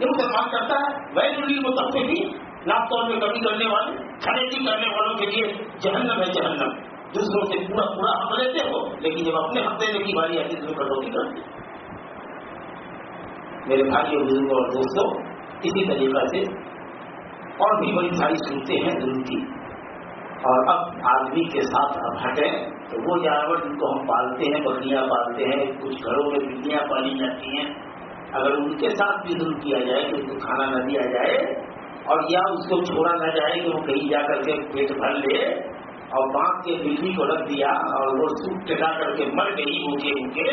یہ مسلمان کرتا ہے۔ وہی ضروری وہ تبتے بھی ناپ طور پہ کمی کرنے والے، کھڑے کرنے والوں کے لیے جہنم ہے جہنم۔ دوسروں سے پورا پورا حق لیتے ہو، لیکن جب اپنے حق دینے کی باری آتی تو کٹوتی کرتے میرے بھائی اور بزرگوں اور دوستوں، اسی طریقہ سے اور بھی بڑی ساری سنتے ہیں ضرور کی۔ اور اب آدمی کے ساتھ اب ہٹیں تو وہ جانور جن کو ہم پالتے ہیں، بکریاں پالتے ہیں، کچھ گھروں میں بلیاں پالی جاتی ہیں، اگر ان کے ساتھ بھی ظلم کیا جائے، کہ ان کو کھانا نہ دیا جائے، اور یا اس کو چھوڑا نہ جائے کہ وہ کہیں جا کر کے پیٹ بھر لے، اور باندھ کے بجلی کو رکھ دیا، اور وہ سوٹ ٹکا کر کے مر گئی اونچے اونچے،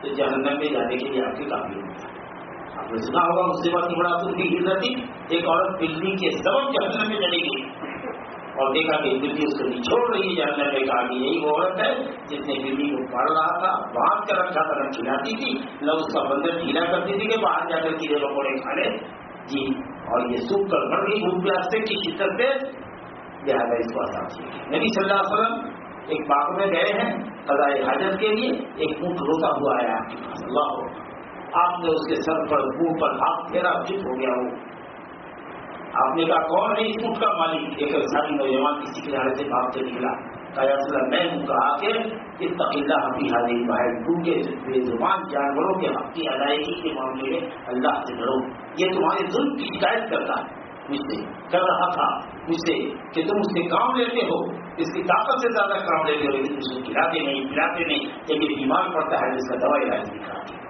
تو جہنم میں جانے کے لیے آپ کے کافی ہوتا ہے۔ آپ نے سنا ہوگا اس سے بات بڑا تم کی ایک عورت بجلی کے سبب جہنم میں چلے گی اور دیکھا کہ بجلی اس کو نچوڑ رہی ہے جہنم میں کہا کہ یہی وہ عورت ہے، جس نے بجلی کو پڑ رہا تھا، باندھ کر رکھا تھا کھلاتی تھی نہ اس کا بندر ڈھیلا کرتی تھی کہ باہر جا کر کیڑے پکوڑے کھانے جی اور یہ سوکھ کر مر گئی بھوک پیاستے کی شدت سے۔ لہٰذا اس کو آسان نبی صلی اللہ علیہ وسلم ایک باغ میں گئے ہیں خدائے حاجت کے لیے، ایک اونٹ روتا ہوا ہے آپ کے پاس۔ اللہ ہو، آپ نے اس کے سر پر، منہ پر ہاتھ پھیرا چپ ہو گیا وہ آپ نے کہا کون ہے اس اونٹ کا مالک۔ ایک ساری نوجوان کسی کنارے سے بھاگ سے نکلا۔ میں ہوں کہا کہ اس تقیلہ حقی حاضر باہر کیونکہ بے زبان جانوروں کے حق کی ادائیگی کے معاملے میں اللہ سے ڈرو۔ یہ تمہارے ظلم کی شکایت کرتا ہے۔ مجھ سے کر رہا تھا۔ مجھ سے کہ تم اس سے کام لیتے ہو۔ اس کی طاقت سے زیادہ کام لیتے ہو، لیکن اس کو کھلاتے نہیں، پلاتے نہیں۔ جب یہ بیمار پڑتا ہے جس کا دوائی علاج دکھاتے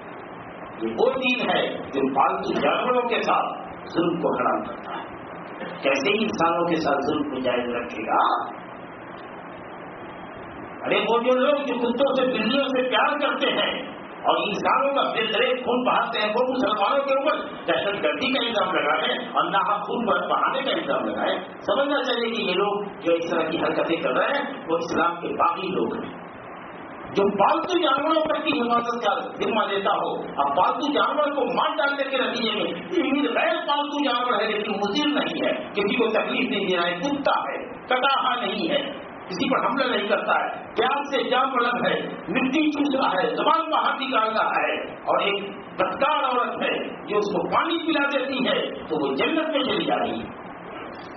یہ وہ دین ہے جو پالتو جانوروں کے ساتھ ظلم کو حرام کرتا ہے۔ کیسے انسانوں کے ساتھ ظلم کو جائز رکھے گا؟ ارے وہ جو لوگ جو کتوں سے بلیوں سے پیار کرتے ہیں اور انسانوں کا بے درے خون بہاتے ہیں، وہ مسلمانوں کے اوپر دہشت گردی کا الزام لگائے اور نہ خون بہانے کا الزام لگائے سمجھنا چاہیے کہ یہ لوگ جو اس طرح کی حرکتیں کر رہے ہیں، وہ اسلام کے باقی لوگ ہیں۔ جو پالتو جانوروں پر کی حفاظت کا ذمہ دیتا ہو، اب پالتو جانور کو مار ڈالنے کے نتیجے میں غیر پالتو جانور ہے، لیکن مزید نہیں ہے۔ کسی کو تکلیف نہیں دے رہا ہے، کتا ہے، کٹاہا نہیں ہے۔ کسی پر حملہ نہیں کرتا ہے۔ پیاز سے جام پلک ہے، مٹی چوس رہا ہے، زبان باہر نکال رہا ہے۔ اور ایک بدکار عورت ہے، جو اس کو پانی پلا دیتی ہے، تو وہ جنت میں چلی جا رہی ہے۔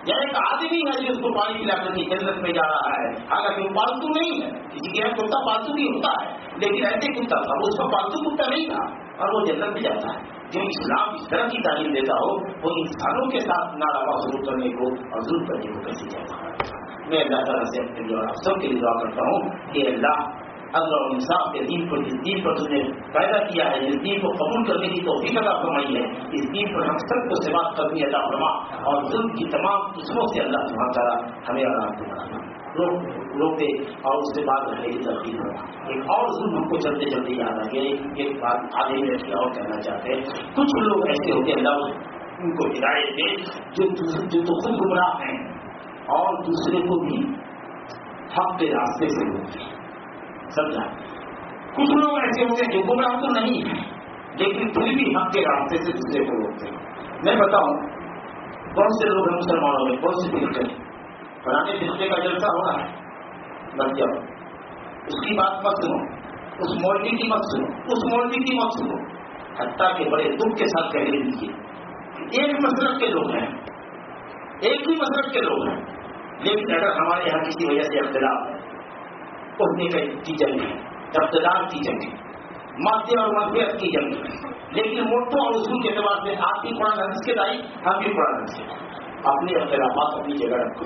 یعنی ایک آدمی ہے جو اس کو پانی پلا کر کے جنت میں جا رہا ہے۔ حالانکہ وہ پالتو نہیں ہے۔ کسی کے یہاں کتا پالتو بھی ہوتا ہے، لیکن ایسے کتا تھا اس کا پالتو کتا نہیں تھا اور وہ جنت میں جاتا ہے۔ جو اسلام اس طرح کی تعلیم دیتا ہو، وہ انسانوں کے ساتھ ناروا ضرور کرنے کو اور ضرور کرنے کو کیسے جاتا ہے۔ میں اللہ تعالیٰ سے اپنے لیے اور آپ سب کے لیے دعا کرتا ہوں کہ اللہ اللہ اور انصاف کے دین پر جس دین پر تم نے پیدا کیا ہے، جس دین کو قبول کرنے کی توفیق عطا فرمائی ہے، اس دین پر ہم سب کو سیوا کرنی عطا فرما اور ظلم کی تمام قسموں سے اللہ تمہارا ہمیں آرام دلانا روکے اور اس کے بعد رہنے کی ترقی کرنا ایک اور ظلم ہم کو چلتے چلتے یاد آ گیا ایک بات آدھے منٹ کی اور کہنا چاہتے ہیں۔ کچھ لوگ ایسے ہوتے ہیں لفظ ان کو ہدایت دے، جو جو تو خود گمراہ ہیں اور دوسرے کو بھی حق کے راستے سے روکتے ہیں۔ سمجھا؟ کچھ لوگ ایسے ہوتے ہیں جو گمراہ تو نہیں لیکن پھر بھی حق کے راستے سے دوسرے کو روکتے ہیں۔ میں بتاؤں، بہت سے لوگ ہیں مسلمانوں میں، بہت سی فرقے فلانے فرقے کا جلسہ ہو رہا ہے۔ بس جاؤ۔ اس کی بات مت سنو۔ اس مولوی کی مت سنو۔ اس مولوی کی مت سنو۔ حتیٰ کے بڑے دکھ کے ساتھ کہہ دیجیے ایک مسلک کے لوگ ہیں۔ ایک ہی مسلک کے لوگ ہیں۔ لیکن اگر ہمارے یہاں کسی وجہ سے اختلاف ہے پڑھنے کی جنگ ہے ابتدار کی جنگ ہے، مادے اور مدیت کی جنگ ہے۔ لیکن موٹوں اور اصول کے اعتبار سے آپ بھی قرآن حدیث کے دائی ہم بھی قرآن حدیث کے اپنے اختلافات اپنی جگہ رکھو۔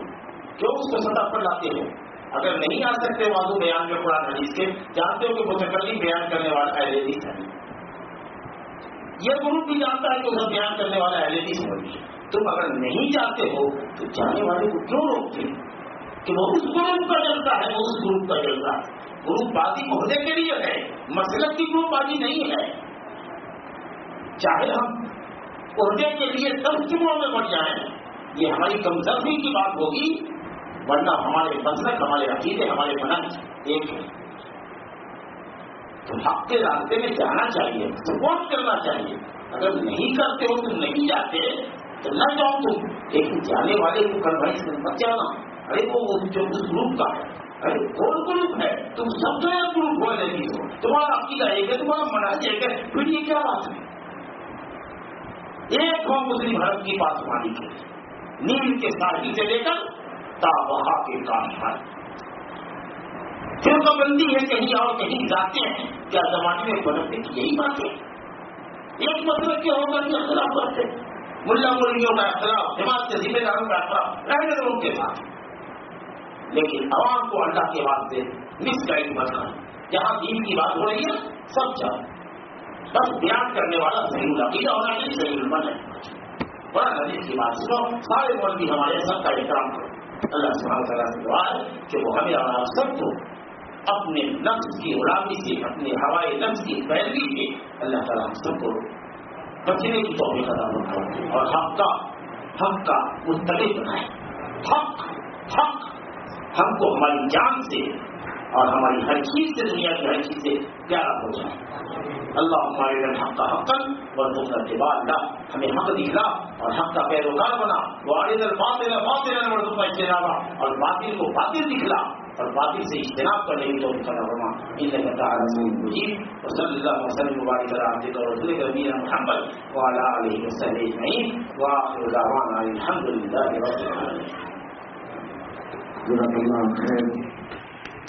کیوں اس کو سطح پر لاتے ہو، اگر نہیں آ سکتے واضح بیان میں قرآن حدیث کے، جانتے ہو کہ متکلی بیان کرنے والا اہل حدیث ہے۔ یہ گروپ بھی جانتا ہے کہ اسے بیان کرنے والا اہل حدیث ہے۔ تم اگر نہیں جانتے ہو، تو جانے والے کو کیوں روکتے کہ وہ اس گروپ کا جلتا ہے، وہ اس گروپ کا جلتا ہے۔ گروپ بازی عہدے کے لیے ہے مسلک کی گروپ بازی نہیں ہے۔ چاہے ہم عہدے کے لیے سب چمڑوں میں بڑھ جائیں، یہ ہماری کمزوری کی بات ہوگی، ورنہ ہمارے مسلک ہمارے عقیدے، ہمارے منج ایک ہے تو حق کے راستے میں جانا چاہیے، سپورٹ کرنا چاہیے۔ اگر نہیں کرتے ہو تم نہیں جاتے، تو نہ جاؤ تم، لیکن جانے والے کو کل بھائی سے مت جانا۔ ارے وہ جو اس گروپ کا ہے، ارے کون گروپ ہے؟ تم سب جو گروپ ہو لیتی ہو۔ تمہارا عقیدہ ایک ہے، تمہارا مناج ایک ہے، پھر یہ کیا بات ہے؟ ایک ہو مسلم حرم کی بات مانی کے نیل کے ساحل سے لے کر تا وہاں کے کام پر۔ بندی ہے، کہیں اور کہیں جاتے ہیں۔ کیا زمانے میں بدلنے کی یہی بات ہے؟ ایک مطلب کیا ہوگا کہ اختلاف کرتے ملا مرغیوں کا اختلاف، جماعت کے ذمہ داروں کا اختلاف، رہنے ان کے ساتھ۔ لیکن عوام کو اللہ کے واسطے مس گائڈ مت جہاں دین کی بات ہو رہی ہے، سب چاہ بس بیان کرنے والا صحیح العقیدہ ہونا چاہیے، صحیح المن ہے۔ بڑا نظیر کی بات، سنو، سارے مولوی ہمارے سب کا احترام کرو۔ اللہ سبحانہ تعالیٰ سے دعا ہے کہ وہ ہمیں اور آپ سب کو اپنے نفس کی غلامی سے، اپنے ہوائی نفس کی پیروی سے اللہ تعالیٰ ہم سب کو بچنے کی توفیق عطا فرمائے۔ اور حق کا حق کا مستقل بنائے۔ حق حق۔ ہم کو ہماری جان سے اور ہماری ہر چیز سے دنیا کی ہر چیز سے پیارا ہو جائے۔ اللہ ہمارے حق کا حق اور دوسرا کے بعد اللہ ہمیں حق دکھلا اور حق کا پیروکار بنا۔ وہ آڑے در بات دینا اور باطل کو باطل دکھلا اور باقی سے اجتناب کرنے کی توفیق عطا فرما۔ ان کا مجید وصلی اللہ وسلم مبارک علی عبدک و رسولک نبینا محمد وعلى آله وصحبه اجمعین۔ واخر دعوانا الحمد لله رب العالمین۔ جزاک اللہ خیر